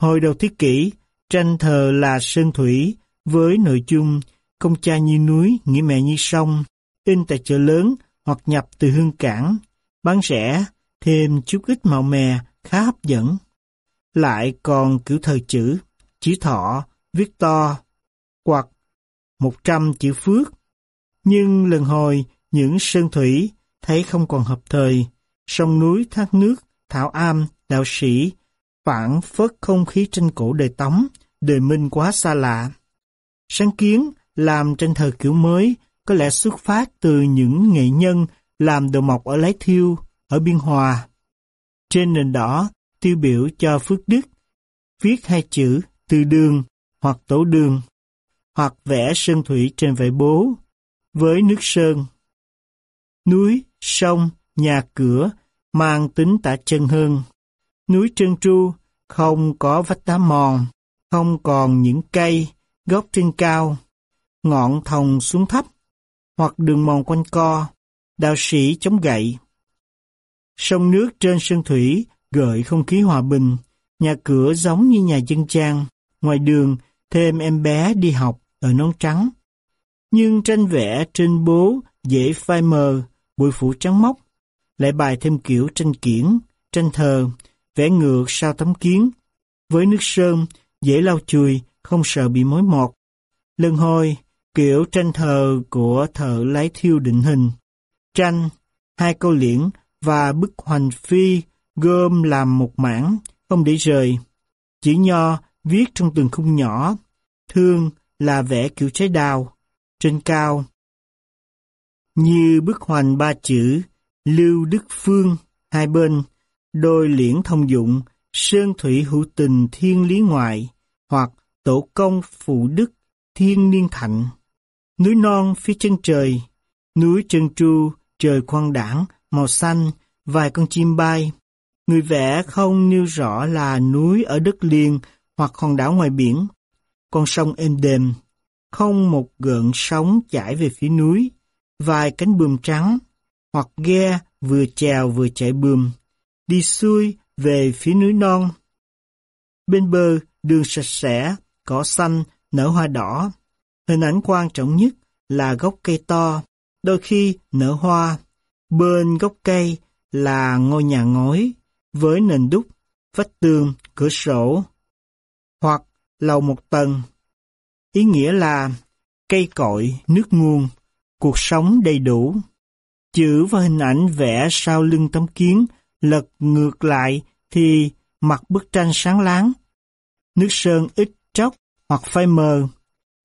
Hồi đầu thế kỷ, tranh thờ là Sơn Thủy với nội dung công cha như núi, nghĩa mẹ như sông, in tại chợ lớn hoặc nhập từ hương cảng, bán rẻ, thêm chút ít màu mè, khá hấp dẫn. Lại còn kiểu thời chữ, chữ thọ, viết to, hoặc 100 chữ phước. Nhưng lần hồi, những sơn thủy thấy không còn hợp thời, sông núi thác nước, thảo am, đạo sĩ, phản phất không khí tranh cổ đời Tống, đời Minh quá xa lạ. Sáng kiến làm tranh thờ kiểu mới có lẽ xuất phát từ những nghệ nhân làm đồ mộc ở Lái Thiêu, ở Biên Hòa. Trên nền đỏ, tiêu biểu cho Phước Đức, viết hai chữ từ đường hoặc tổ đường, hoặc vẽ sơn thủy trên vải bố, với nước sơn. Núi, sông, nhà cửa mang tính tả chân hơn. Núi trơn tru, không có vách đá mòn, không còn những cây, gốc trên cao, ngọn thòng xuống thấp, hoặc đường mòn quanh co, đạo sĩ chống gậy. Sông nước trên sân thủy gợi không khí hòa bình, nhà cửa giống như nhà dân trang, ngoài đường thêm em bé đi học ở nón trắng. Nhưng tranh vẽ trên bố dễ phai mờ, bụi phủ trắng mốc, lại bài thêm kiểu tranh kiển, tranh thờ, vẽ ngược sau tấm kiến. Với nước sơn, dễ lau chùi, không sợ bị mối mọt. Lần hồi, kiểu tranh thờ của thợ lái thiêu định hình. Tranh, hai câu liễn và bức hoành phi gom làm một mảng, không để rời. Chữ nho viết trong từng khung nhỏ, thương là vẽ kiểu trái đào, trên cao. Như bức hoành ba chữ, Lưu Đức Phương, hai bên, đôi liễn thông dụng, Sơn Thủy Hữu Tình Thiên Lý Ngoại, hoặc Tổ Công Phụ Đức Thiên Niên Thạnh. Núi non phía chân trời, núi trơn tru, trời khoan đảng, màu xanh, vài con chim bay. Người vẽ không nêu rõ là núi ở đất liền hoặc hòn đảo ngoài biển. Con sông êm đềm, không một gợn sóng chảy về phía núi, vài cánh bươm trắng, hoặc ghe vừa chèo vừa chạy bươm, đi xuôi về phía núi non. Bên bờ, đường sạch sẽ, cỏ xanh, nở hoa đỏ. Hình ảnh quan trọng nhất là gốc cây to, đôi khi nở hoa. Bên gốc cây là ngôi nhà ngói với nền đúc, vách tường, cửa sổ, hoặc lầu một tầng. Ý nghĩa là cây cội, nước nguồn, cuộc sống đầy đủ. Chữ và hình ảnh vẽ sau lưng tấm kiến lật ngược lại thì mặt bức tranh sáng láng. Nước sơn ít tróc hoặc phai mờ.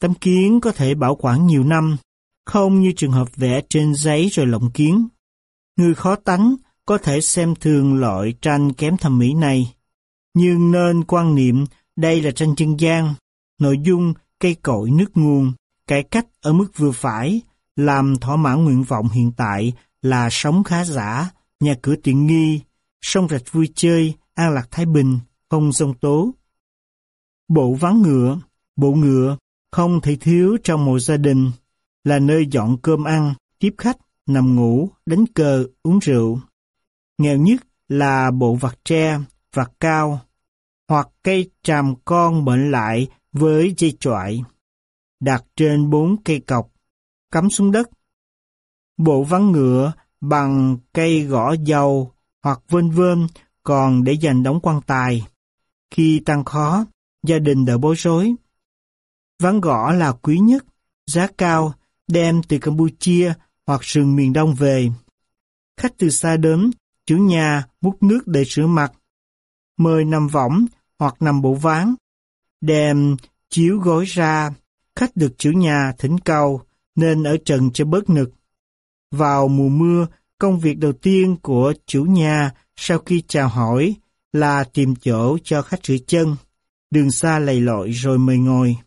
Tấm kiến có thể bảo quản nhiều năm, không như trường hợp vẽ trên giấy rồi lộng kiến. Người khó tánh có thể xem thường loại tranh kém thẩm mỹ này, nhưng nên quan niệm đây là tranh chân gian, nội dung cây cội nước nguồn, cải cách ở mức vừa phải, làm thỏa mãn nguyện vọng hiện tại là sống khá giả, nhà cửa tiện nghi, sông rạch vui chơi, an lạc thái bình, không sông tố. Bộ ván ngựa, bộ ngựa không thể thiếu trong một gia đình, là nơi dọn cơm ăn, tiếp khách, nằm ngủ, đánh cờ, uống rượu. Nghèo nhất là bộ vặt tre, vặt cao, hoặc cây tràm con bệnh lại với dây chọi. đặt trên bốn cây cọc, cắm xuống đất. Bộ ván ngựa bằng cây gõ dầu hoặc vên vên còn để dành đóng quan tài. Khi tăng khó, gia đình đỡ bối rối. Ván gõ là quý nhất, giá cao, đem từ Campuchia hoặc rừng miền Đông về. Khách từ xa đến, chủ nhà múc nước để rửa mặt. Mời nằm võng hoặc nằm bộ ván. Đem chiếu gối ra, khách được chủ nhà thỉnh cầu nên ở trần cho bớt nực. Vào mùa mưa, công việc đầu tiên của chủ nhà sau khi chào hỏi là tìm chỗ cho khách rửa chân. Đường xa lầy lội rồi mời ngồi.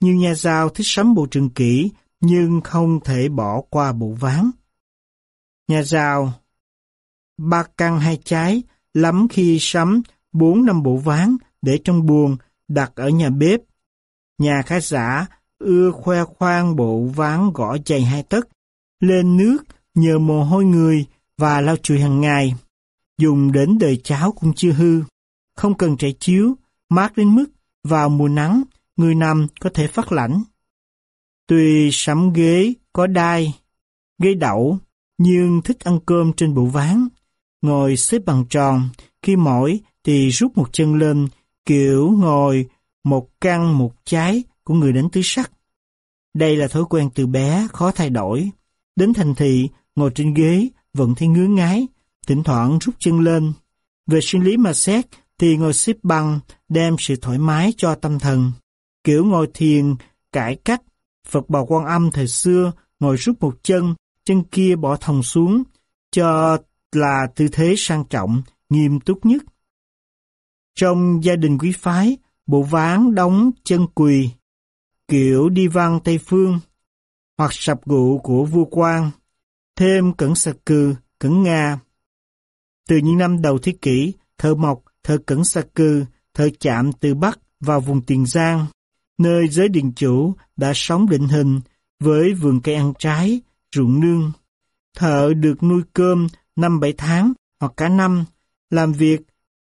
Nhiều nhà giao thích sắm bộ trừng kỹ nhưng không thể bỏ qua bộ ván. Nhà giao ba căn hai trái, lắm khi sắm bốn năm bộ ván để trong buồng đặt ở nhà bếp. Nhà khá giả ưa khoe khoang bộ ván gõ dày hai tấc, lên nước nhờ mồ hôi người và lau chùi hàng ngày. Dùng đến đời cháo cũng chưa hư, không cần trải chiếu, mát đến mức vào mùa nắng, người nằm có thể phát lạnh. Tuy sắm ghế có đai, ghế đậu, nhưng thích ăn cơm trên bộ ván. Ngồi xếp bằng tròn, khi mỏi thì rút một chân lên, kiểu ngồi một căn một trái của người đánh tứ sắc. Đây là thói quen từ bé, khó thay đổi. Đến thành thị, ngồi trên ghế, vẫn thấy ngứa ngái, thỉnh thoảng rút chân lên. Về sinh lý mà xét, thì ngồi xếp bằng, đem sự thoải mái cho tâm thần. Kiểu ngồi thiền, cải cách, Phật Bà Quan Âm thời xưa ngồi rút một chân, chân kia bỏ thòng xuống, cho là tư thế sang trọng, nghiêm túc nhất. Trong gia đình quý phái, bộ ván đóng chân quỳ, kiểu đi văn Tây Phương, hoặc sập gụ của vua quan, thêm cẩn sạc cừ cẩn Nga. Từ những năm đầu thế kỷ, thợ mộc, thợ cẩn sạc cừ thợ chạm từ Bắc vào vùng Tiền Giang, nơi giới điện chủ đã sống định hình với vườn cây ăn trái, ruộng nương. Thợ được nuôi cơm năm bảy tháng hoặc cả năm, làm việc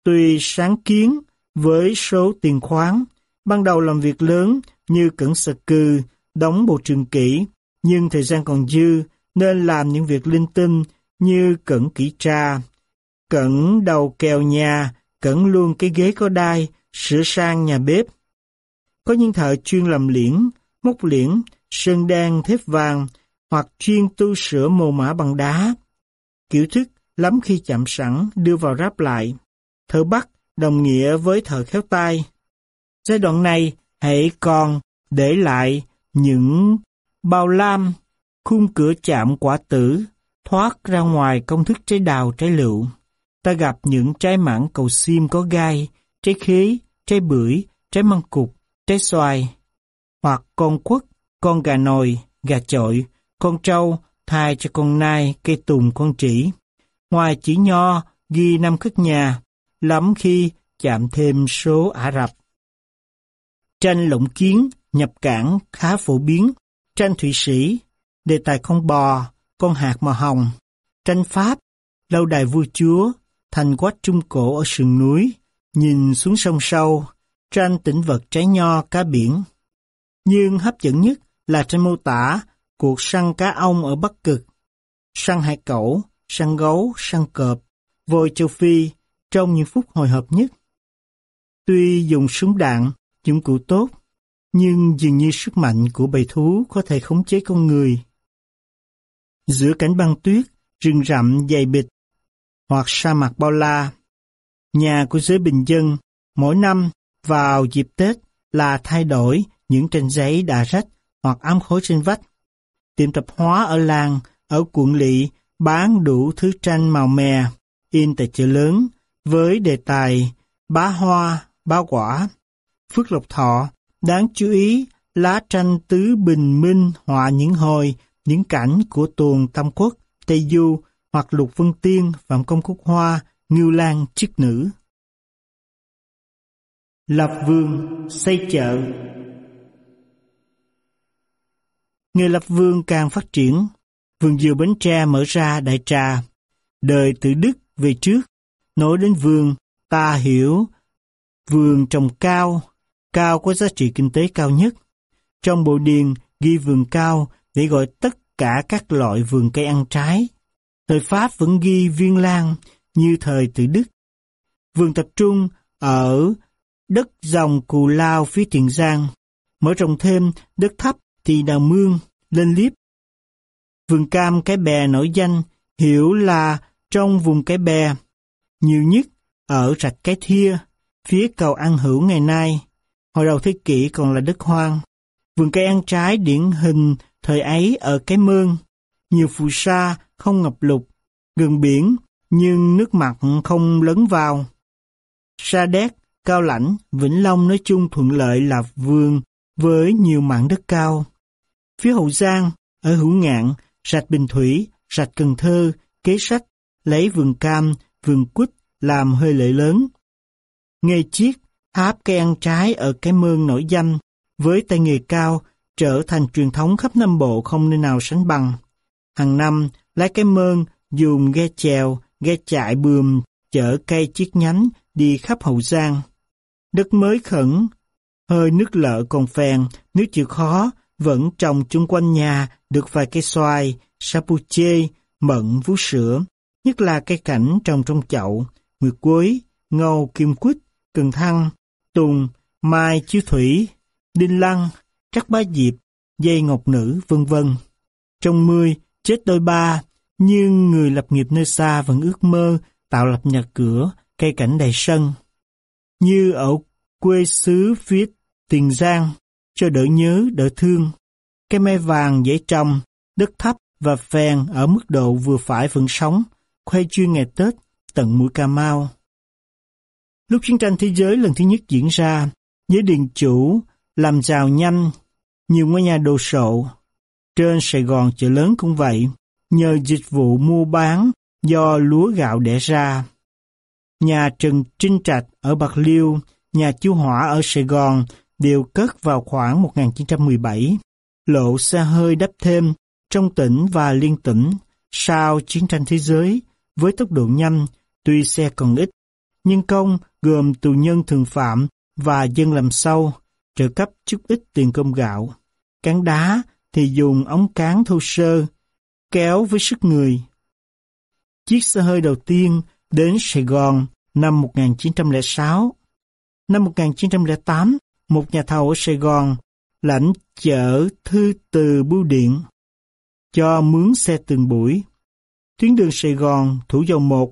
tùy sáng kiến với số tiền khoáng. Ban đầu làm việc lớn như cẩn sạc cư, đóng bộ trường kỹ, nhưng thời gian còn dư nên làm những việc linh tinh như cẩn kỹ tra, cẩn đầu kèo nhà, cẩn luôn cái ghế có đai, sửa sang nhà bếp. Có những thợ chuyên làm liễn, móc liễn, sơn đan thép vàng, hoặc chuyên tu sửa mồ mã bằng đá. Kiểu thức lắm khi chạm sẵn đưa vào ráp lại. Thợ bắt đồng nghĩa với thợ khéo tay. Giai đoạn này hãy còn để lại những bao lam, khung cửa chạm quả tử, thoát ra ngoài công thức trái đào trái lựu. Ta gặp những trái mãng cầu xiêm có gai, trái khế, trái bưởi, trái măng cục, trái xoài, hoặc con quất, con gà nồi, gà chọi, con trâu thay cho con nai, cây tùng, con chỉ Ngoài chỉ nho, ghi năm khất nhà, lắm khi chạm thêm số Ả Rập. Tranh lộng kiến, nhập cảng khá phổ biến, tranh Thụy Sĩ, đề tài con bò, con hạt màu hồng, tranh Pháp, lâu đài vua chúa, thành quách trung cổ ở sườn núi, nhìn xuống sông sâu, tranh tĩnh vật trái nho cá biển. Nhưng hấp dẫn nhất là tranh mô tả cuộc săn cá ông ở Bắc Cực, săn hải cẩu, săn gấu, săn cọp, vôi châu Phi trong những phút hồi hộp nhất. Tuy dùng súng đạn, dụng cụ tốt, nhưng dường như sức mạnh của bầy thú có thể khống chế con người. Giữa cảnh băng tuyết, rừng rậm dày bịch, hoặc sa mạc bao la, nhà của giới bình dân mỗi năm vào dịp Tết là thay đổi những tranh giấy đã rách hoặc ám khối trên vách. Tiệm tạp hóa ở làng, ở quận lỵ bán đủ thứ tranh màu mè, in tại chợ lớn, với đề tài bá hoa, bá quả. Phước Lộc Thọ, đáng chú ý, lá tranh tứ bình minh họa những hồi, những cảnh của tuồng Tam Quốc, Tây Du hoặc Lục Vân Tiên, Phạm Công Cúc Hoa, Ngưu Lan, Chức Nữ. Lập Vương xây chợ Nghề lập vương càng phát triển, vườn dừa Bến Tre mở ra đại trà. Đời từ Đức về trước, nối đến vườn, ta hiểu vườn trồng cao, cao có giá trị kinh tế cao nhất. Trong bộ điền ghi vườn cao để gọi tất cả các loại vườn cây ăn trái. Thời Pháp vẫn ghi viên lan như thời từ Đức. Vườn tập trung ở đất dòng Cù Lao phía Tiền Giang. Mở rộng thêm đất thấp thì đào mương, lên liếp. Vườn cam cái bè nổi danh hiểu là trong vùng cái bè, nhiều nhất ở rạch cái thia, phía cầu An Hữu ngày nay. Hồi đầu thế kỷ còn là đất hoang. Vườn cây ăn trái điển hình thời ấy ở cái mương, nhiều phù sa không ngập lụt, gần biển nhưng nước mặn không lấn vào. Sa đéc, cao lãnh, Vĩnh Long nói chung thuận lợi là vườn với nhiều mảng đất cao. Phía Hậu Giang, ở Hữu Ngạn, rạch Bình Thủy, rạch Cần Thơ, kế sách, lấy vườn cam, vườn quýt làm hơi lệ lớn. Nghề chiết, háp cây ăn trái ở cái mương nổi danh, với tay nghề cao, trở thành truyền thống khắp Nam Bộ không nơi nào sánh bằng. Hàng năm, lái cái mương dùng ghe chèo, ghe chạy bườm, chở cây chiếc nhánh đi khắp Hậu Giang. Đất mới khẩn, hơi nước lợ còn phèn, nước chịu khó, vẫn trồng chung quanh nhà. Được vài cây xoài, sapuche, mận, vú sữa, nhất là cây cảnh trồng trong chậu, nguyệt quế, ngâu, kim quýt, cần thăng, tùng, mai, chiếu thủy, đinh lăng, trắc bá diệp, dây ngọc nữ, vân vân. Trong mươi, chết đôi ba, nhưng người lập nghiệp nơi xa vẫn ước mơ tạo lập nhà cửa, cây cảnh đầy sân. Như ở quê xứ phía Tiền Giang, cho đỡ nhớ, đỡ thương. Cây mai vàng dễ trồng, đất thấp và phèn ở mức độ vừa phải vẫn sống, khoe chuyên ngày Tết, tận mũi Cà Mau. Lúc chiến tranh thế giới lần thứ nhất diễn ra, giới điện chủ làm giàu nhanh, nhiều ngôi nhà đồ sộ. Trên Sài Gòn chợ lớn cũng vậy, nhờ dịch vụ mua bán do lúa gạo đẻ ra. Nhà Trần Trinh Trạch ở Bạc Liêu, nhà chu Hỏa ở Sài Gòn đều cất vào khoảng 1917. Lộ xe hơi đắp thêm trong tỉnh và liên tỉnh sau chiến tranh thế giới với tốc độ nhanh, tuy xe còn ít, nhưng công gồm tù nhân thường phạm và dân làm sâu, trợ cấp chút ít tiền cơm gạo. Cán đá thì dùng ống cán thô sơ, kéo với sức người. Chiếc xe hơi đầu tiên đến Sài Gòn năm 1906. Năm 1908, một nhà thầu ở Sài Gòn lãnh chở thư từ bưu điện cho mướn xe từng buổi. Tuyến đường Sài Gòn, Thủ Dầu Một,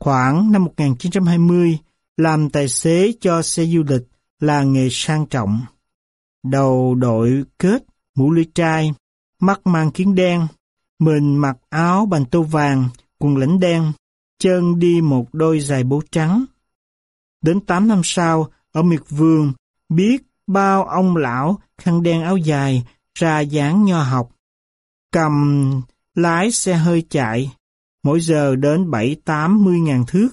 khoảng năm 1920, làm tài xế cho xe du lịch là nghề sang trọng. Đầu đội kết, mũ lưỡi trai, mắt mang kiến đen, mình mặc áo bành tô vàng, quần lãnh đen, chân đi một đôi giày bố trắng. Đến 8 năm sau, ở miệt vườn, biết bao ông lão khăn đen áo dài ra dáng nho học. Cầm lái xe hơi chạy, mỗi giờ đến 7-80 ngàn thước.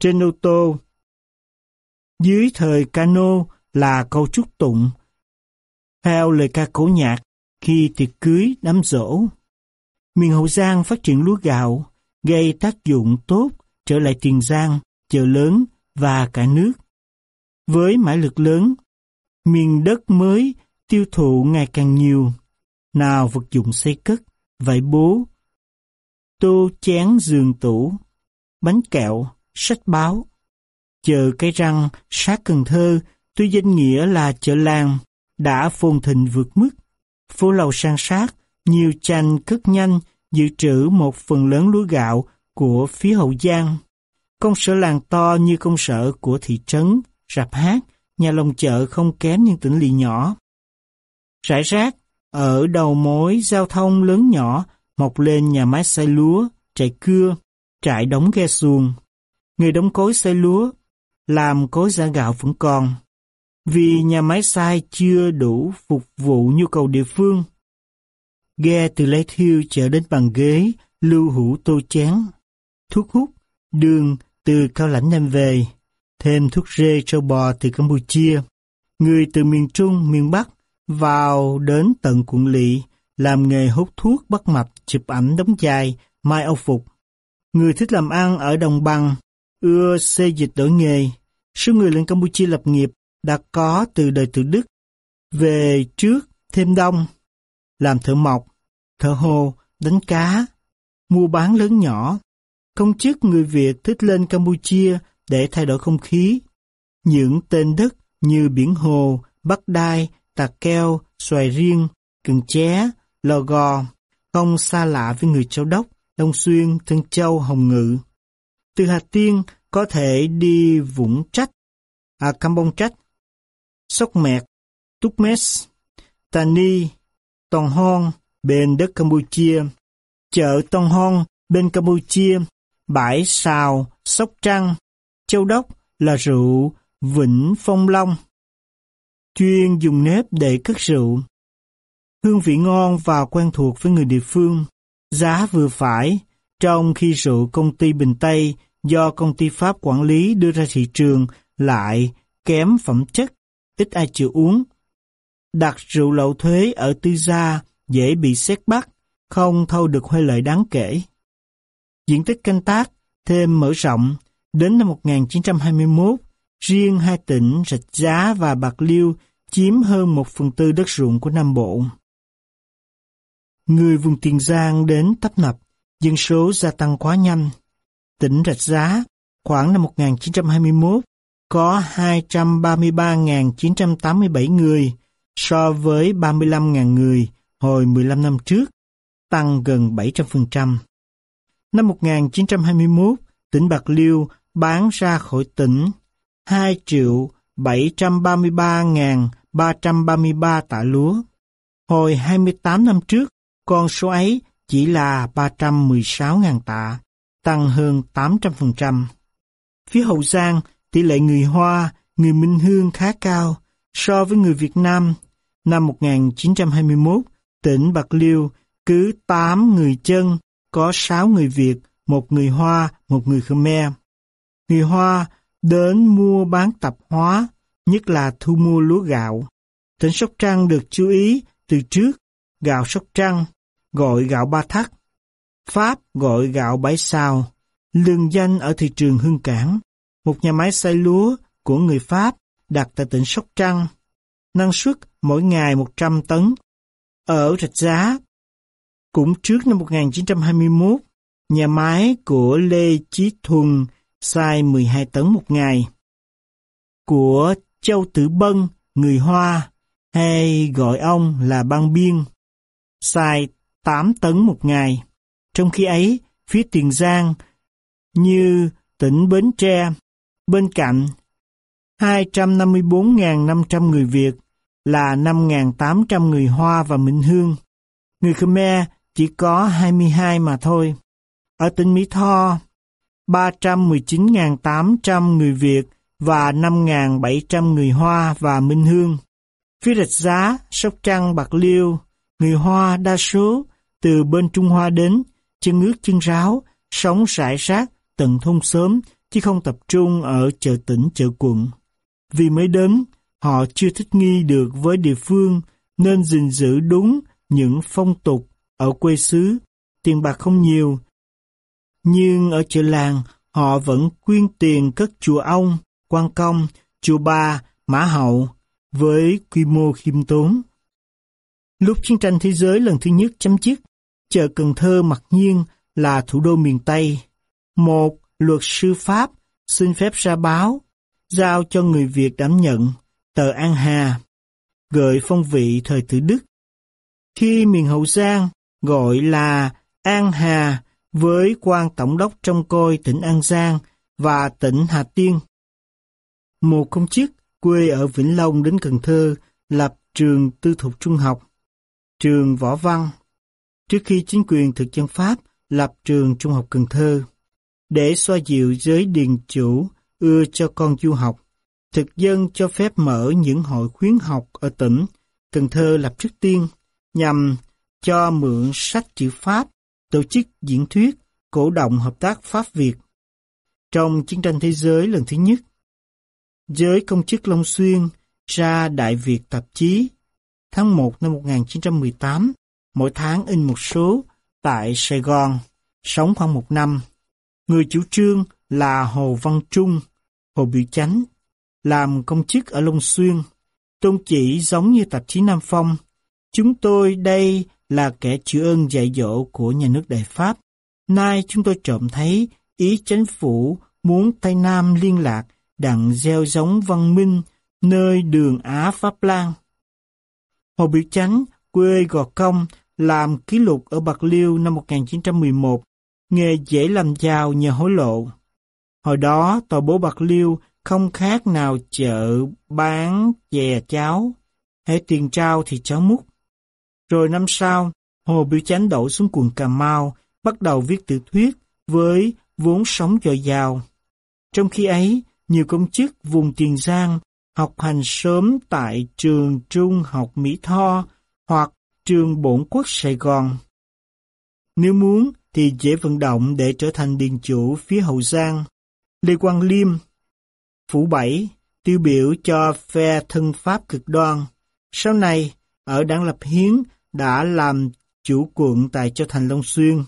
Trên ô tô, dưới thời cano là câu chúc tụng. Theo lời ca cổ nhạc, khi tiệc cưới đám dỗ, miền Hậu Giang phát triển lúa gạo, gây tác dụng tốt trở lại Tiền Giang, chợ lớn và cả nước. Với mã lực lớn, miền đất mới tiêu thụ ngày càng nhiều. Nào vật dụng xây cất, vải bố, tô chén giường tủ, bánh kẹo, sách báo. Chợ cây răng sát Cần Thơ tuy danh nghĩa là chợ làng đã phồn thịnh vượt mức. Phố lầu sang sát, nhiều chanh cất nhanh dự trữ một phần lớn lúa gạo của phía Hậu Giang. Công sở làng to như công sở của thị trấn, rạp hát, nhà lồng chợ không kém những tỉnh lỵ nhỏ. Rải rác, ở đầu mối giao thông lớn nhỏ, mọc lên nhà máy xay lúa, trại cưa, trại đóng ghe xuồng. Người đóng cối xay lúa, làm cối giả gạo vẫn còn. Vì nhà máy xay chưa đủ phục vụ nhu cầu địa phương. Ghe từ lấy thiêu chở đến bằng ghế, lưu hữu tô chén. Thuốc hút, đường từ cao lãnh đem về, thêm thuốc rê trâu bò từ Campuchia. Người từ miền Trung, miền Bắc vào đến tận quận lỵ làm nghề hút thuốc bắt mạch, chụp ảnh đóng chai, mai âu phục. Người thích làm ăn ở đồng bằng, ưa xê dịch đổi nghề. Số người lên Campuchia lập nghiệp đã có từ đời từ Đức. Về trước, thêm đông, làm thợ mộc, thợ hồ, đánh cá, mua bán lớn nhỏ. Công chức người Việt thích lên Campuchia để thay đổi không khí. Những tên đất như Biển Hồ, Bắc Đai, Tà Keo, Xoài Riêng, Cần Ché, Lò Gò, không xa lạ với người Châu Đốc, đông Xuyên, Thân Châu, Hồng Ngự. Từ Hà Tiên có thể đi Vũng Trách, à Campong Trách, Sóc Mẹt, Túc Mét, Tà Ni, Tòn Hon, bên đất Campuchia, chợ Tòn Hon bên Campuchia, bãi Sào, Sóc Trăng, Châu Đốc là rượu Vĩnh Phong Long. Chuyên dùng nếp để cất rượu. Hương vị ngon và quen thuộc với người địa phương, giá vừa phải, trong khi rượu công ty Bình Tây do công ty Pháp quản lý đưa ra thị trường lại kém phẩm chất, ít ai chịu uống. Đặt rượu lậu thuế ở tư gia dễ bị xét bắt, không thâu được huê lợi đáng kể. Diện tích canh tác thêm mở rộng, đến năm 1921, riêng hai tỉnh Rạch Giá và Bạc Liêu chiếm hơn một phần tư đất ruộng của Nam Bộ. Người vùng Tiền Giang đến tấp nập, dân số gia tăng quá nhanh. Tỉnh Rạch Giá, khoảng năm 1921, có 233.987 người so với 35.000 người hồi 15 năm trước, tăng gần 700%. Năm 1921, tỉnh Bạc Liêu bán ra khỏi tỉnh 2 triệu 733.333 tạ lúa. Hồi 28 năm trước, con số ấy chỉ là 316.000 tạ, tăng hơn 800%. Phía Hậu Giang, tỷ lệ người Hoa, người Minh Hương khá cao so với người Việt Nam. Năm 1921, tỉnh Bạc Liêu cứ 8 người chân có 6 người Việt, một người Hoa, một người Khmer. Người Hoa đến mua bán tạp hóa, nhất là thu mua lúa gạo. Tỉnh Sóc Trăng được chú ý từ trước, gạo Sóc Trăng, gọi gạo ba thắt. Pháp gọi gạo bãi sao, lương danh ở thị trường Hương Cảng. Một nhà máy xay lúa của người Pháp đặt tại tỉnh Sóc Trăng. Năng suất mỗi ngày 100 tấn. Ở Rạch Giá, cũng trước năm 1921, nhà máy của Lê Chí Thuần sai 12 tấn một ngày. Của Châu Tử Bân, người Hoa, hay gọi ông là băng biên, xài 8 tấn một ngày. Trong khi ấy, phía Tiền Giang, như tỉnh Bến Tre, bên cạnh 254.500 người Việt là 5.800 người Hoa và Minh Hương. Người Khmer chỉ có 22 mà thôi. Ở tỉnh Mỹ Tho, 319.800 người Việt và 5.700 người Hoa và Minh Hương. Phía Rạch Giá, Sóc Trăng, Bạc Liêu, người Hoa đa số từ bên Trung Hoa đến, chân ướt chân ráo, sống rải rác tận thôn sớm chứ không tập trung ở chợ tỉnh chợ quận. Vì mới đến, họ chưa thích nghi được với địa phương nên gìn giữ đúng những phong tục ở quê xứ. Tiền bạc không nhiều, nhưng ở chợ làng họ vẫn quyên tiền cất chùa ông, quan công, chùa ba, mã hậu với quy mô khiêm tốn. Lúc chiến tranh thế giới lần thứ nhất chấm dứt, chợ Cần Thơ mặc nhiên là thủ đô miền Tây. Một luật sư Pháp xin phép ra báo, giao cho người Việt đảm nhận tờ An Hà, gợi phong vị thời tử Đức. Khi miền Hậu Giang gọi là An Hà với quan tổng đốc trong coi tỉnh An Giang và tỉnh Hà Tiên. Một công chức quê ở Vĩnh Long đến Cần Thơ lập trường tư thục trung học, trường võ văn, trước khi chính quyền thực dân Pháp lập trường trung học Cần Thơ. Để xoa dịu giới điền chủ ưa cho con du học, thực dân cho phép mở những hội khuyến học ở tỉnh Cần Thơ lập trước tiên nhằm cho mượn sách chữ Pháp, tổ chức diễn thuyết, cổ động hợp tác Pháp-Việt. Trong chiến tranh thế giới lần thứ nhất, giới công chức Long Xuyên ra Đại Việt tạp chí tháng 1 năm 1918, mỗi tháng in một số tại Sài Gòn, sống khoảng một năm. Người chủ trương là Hồ Văn Trung, Hồ Biểu Chánh, làm công chức ở Long Xuyên. Tôn chỉ giống như tạp chí Nam Phong. Chúng tôi đây là kẻ chịu ơn dạy dỗ của nhà nước Đại Pháp. Nay chúng tôi trộm thấy ý chính phủ muốn Tây Nam liên lạc đặng gieo giống văn minh nơi đường Á Pháp Lan. Hồ Biểu Chánh, quê Gò Công, làm ký lục ở Bạc Liêu năm 1911, nghề dễ làm giàu nhờ hối lộ. Hồi đó, tòa bố Bạc Liêu không khác nào chợ bán chè cháo, hết tiền trao thì cháo múc. Rồi năm sau, Hồ Biểu Chánh đổ xuống quần Cà Mau, bắt đầu viết tiểu thuyết với vốn sống dồi dào. Trong khi ấy, nhiều công chức vùng Tiền Giang học hành sớm tại trường trung học Mỹ Tho hoặc trường bổn quốc Sài Gòn. Nếu muốn thì dễ vận động để trở thành điền chủ phía Hậu Giang. Lê Quang Liêm, Phủ Bảy, tiêu biểu cho phe thân Pháp cực đoan. Sau này, ở Đảng Lập Hiến đã làm chủ quận tại Châu Thành Long Xuyên,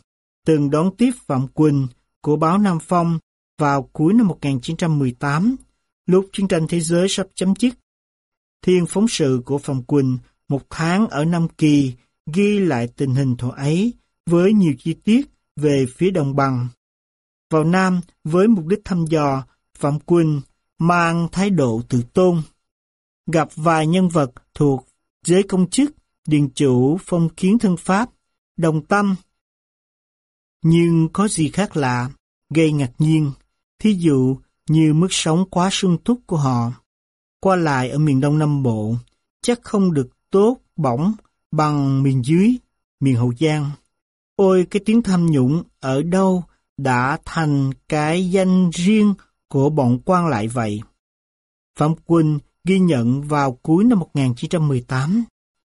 từng đón tiếp Phạm Quỳnh của báo Nam Phong vào cuối năm 1918, lúc chiến tranh thế giới sắp chấm dứt. Thiên phóng sự của Phạm Quỳnh một tháng ở Nam Kỳ ghi lại tình hình thuở ấy với nhiều chi tiết về phía đồng bằng. Vào Nam với mục đích thăm dò, Phạm Quỳnh mang thái độ tự tôn. Gặp vài nhân vật thuộc giới công chức, điền chủ, phong kiến thân Pháp, đồng tâm. Nhưng có gì khác lạ, gây ngạc nhiên, thí dụ như mức sống quá sung túc của họ. Qua lại ở miền Đông Nam Bộ, chắc không được tốt, bỏng bằng miền dưới, miền Hậu Giang. Ôi cái tiếng tham nhũng ở đâu đã thành cái danh riêng của bọn quan lại vậy. Phạm Quỳnh ghi nhận vào cuối năm 1918,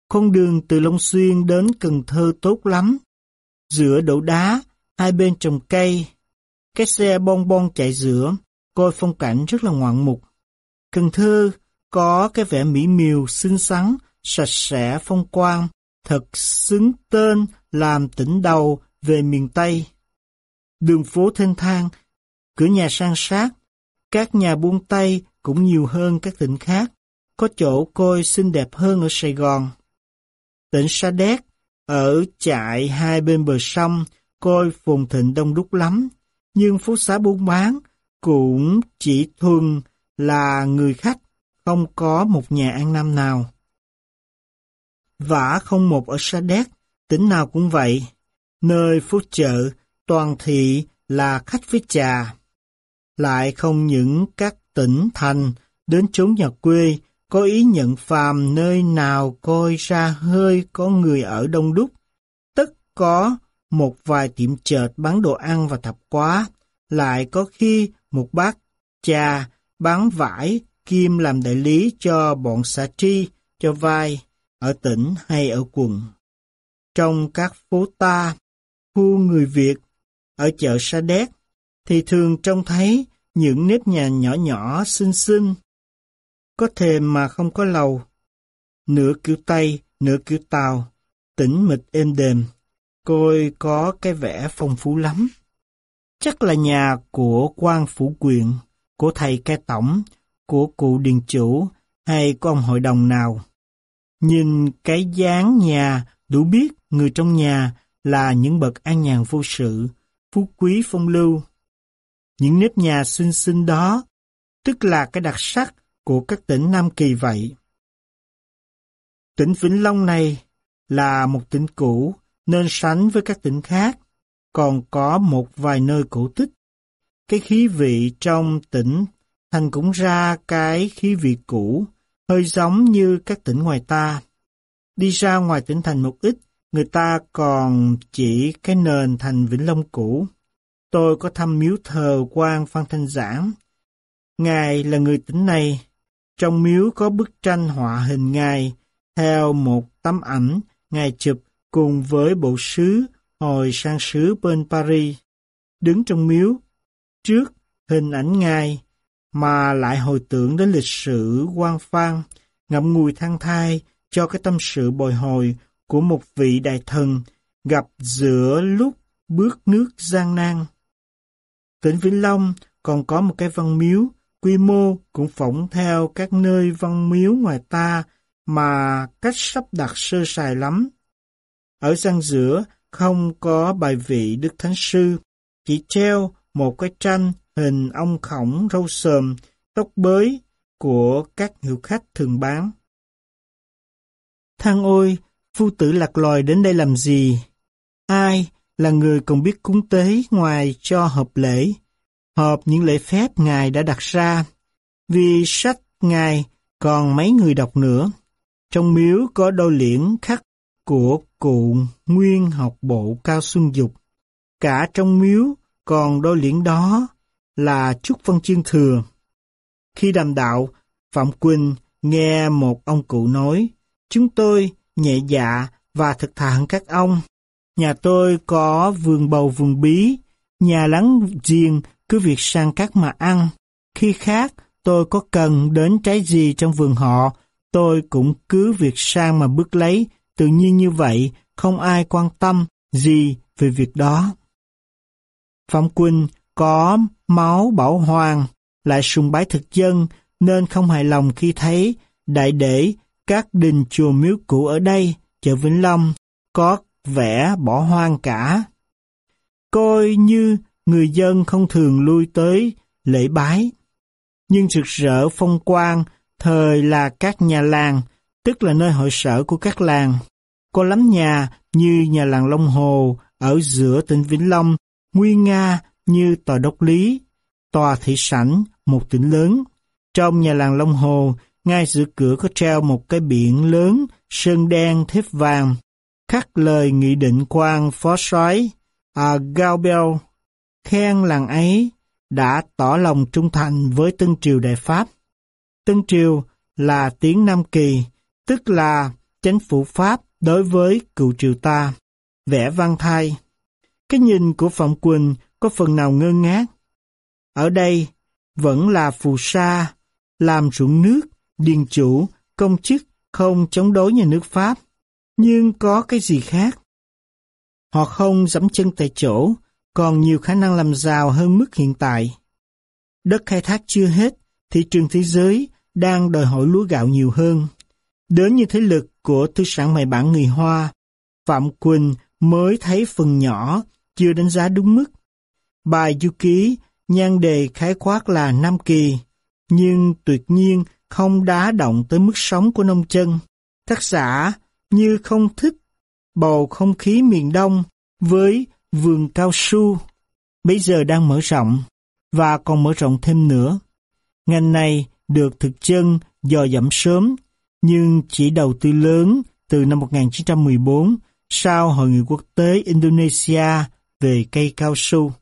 con đường từ Long Xuyên đến Cần Thơ tốt lắm. Giữa đổ đá, hai bên trồng cây, cái xe bon bon chạy giữa, coi phong cảnh rất là ngoạn mục. Cần Thơ có cái vẻ mỹ miều, xinh xắn, sạch sẽ phong quang, thật xứng tên làm tỉnh đầu về miền Tây. Đường phố thênh thang, cửa nhà sang sát, các nhà buôn tay cũng nhiều hơn các tỉnh khác, có chỗ coi xinh đẹp hơn ở Sài Gòn. Tỉnh Sa Đéc, ở trại hai bên bờ sông, coi phồn thịnh đông đúc lắm, nhưng phố xá buôn bán cũng chỉ thuần là người khách, không có một nhà ăn năm nào. Vả không một ở Sa Đéc, tỉnh nào cũng vậy. Nơi phố chợ, toàn thị là khách với trà. Lại không những các tỉnh thành đến chốn nhà quê có ý nhận phàm nơi nào coi ra hơi có người ở đông đúc. Tất có một vài tiệm chợt bán đồ ăn và thập quá, lại có khi một bác trà bán vải kim làm đại lý cho bọn xã tri, cho vai ở tỉnh hay ở quận. Trong các phố ta, khu người Việt, ở chợ Sa Đéc, thì thường trông thấy những nếp nhà nhỏ nhỏ xinh xinh. Có thềm mà không có lầu, nửa kiểu Tây, nửa kiểu Tàu, tĩnh mịch êm đềm, coi có cái vẻ phong phú lắm. Chắc là nhà của quan phủ quyền, của thầy ca tổng, của cụ điền chủ hay của ông hội đồng nào. Nhìn cái dáng nhà đủ biết người trong nhà là những bậc an nhàn vô sự, phú quý phong lưu. Những nếp nhà xinh xinh đó, tức là cái đặc sắc của các tỉnh Nam Kỳ vậy. Tỉnh Vĩnh Long này là một tỉnh cũ nên sánh với các tỉnh khác, còn có một vài nơi cổ tích. Cái khí vị trong tỉnh thành cũng ra cái khí vị cũ, hơi giống như các tỉnh ngoài ta. Đi ra ngoài tỉnh thành một ít, người ta còn chỉ cái nền thành Vĩnh Long cũ. Tôi có thăm miếu thờ quan Phan Thanh Giảng. Ngài là người tỉnh này. Trong miếu có bức tranh họa hình Ngài, theo một tấm ảnh Ngài chụp cùng với bộ sứ hồi sang sứ bên Paris. Đứng trong miếu, trước hình ảnh Ngài, mà lại hồi tưởng đến lịch sử quan phan, ngậm ngùi than thai cho cái tâm sự bồi hồi của một vị đại thần gặp giữa lúc bước nước gian nan. Tỉnh Vĩnh Long còn có một cái văn miếu quy mô cũng phỏng theo các nơi văn miếu ngoài ta mà cách sắp đặt sơ sài lắm. Ở gian giữa không có bài vị Đức Thánh Sư, chỉ treo một cái tranh hình ông khổng râu sờm, tóc bới của các hiệu khách thường bán. Thang ôi, phu tử lạc lòi đến đây làm gì? Ai là người còn biết cúng tế ngoài cho hợp lễ, hợp những lễ phép Ngài đã đặt ra? Vì sách Ngài còn mấy người đọc nữa. Trong miếu có đôi liễn khắc của cụ nguyên học bộ Cao Xuân Dục. Cả trong miếu còn đôi liễn đó là Trúc Văn Chương Thừa. Khi đàm đạo, Phạm Quỳnh nghe một ông cụ nói, chúng tôi nhẹ dạ và thực thà hơn các ông. Nhà tôi có vườn bầu vườn bí, nhà lắng riêng cứ việc sang các mà ăn. Khi khác, tôi có cần đến trái gì trong vườn họ, tôi cũng cứ việc sang mà bước lấy, tự nhiên như vậy, không ai quan tâm gì về việc đó. Phạm Quỳnh có máu bảo hoàng, lại sùng bái thực dân, nên không hài lòng khi thấy đại để các đình chùa miếu cũ ở đây, chợ Vĩnh Long, có vẻ bỏ hoang cả. Coi như người dân không thường lui tới lễ bái. Nhưng rực rỡ phong quang, thời là các nhà làng, tức là nơi hội sở của các làng. Có lắm nhà như nhà làng Long Hồ ở giữa tỉnh Vĩnh Long, Nguyên Nga như tòa đốc lý, tòa thị sảnh, một tỉnh lớn. Trong nhà làng Long Hồ, ngay giữa cửa có treo một cái biển lớn, sơn đen thép vàng, khắc lời nghị định quan phó soái à, Gaubel khen làng ấy đã tỏ lòng trung thành với Tân Triều Đại Pháp. Tân Triều là tiếng Nam Kỳ, tức là chánh phủ Pháp đối với cựu triều ta. Vẽ văn thai. Cái nhìn của Phạm Quỳnh có phần nào ngơ ngác. Ở đây vẫn là phù sa, làm ruộng nước, điền chủ, công chức không chống đối nhà nước Pháp. Nhưng có cái gì khác? Họ không dẫm chân tại chỗ, còn nhiều khả năng làm giàu hơn mức hiện tại. Đất khai thác chưa hết, thị trường thế giới đang đòi hỏi lúa gạo nhiều hơn. Đến như thế lực của tư sản mày bản người Hoa, Phạm Quỳnh mới thấy phần nhỏ, chưa đánh giá đúng mức. Bài du ký, nhan đề khái quát là Nam Kỳ, nhưng tuyệt nhiên không đá động tới mức sống của nông dân. Tác giả như không thích, bầu không khí miền Đông với vườn cao su bây giờ đang mở rộng và còn mở rộng thêm nữa. Ngành này được thực chân dò dẫm sớm, nhưng chỉ đầu tư lớn từ năm 1914 sau Hội nghị quốc tế Indonesia về cây cao su.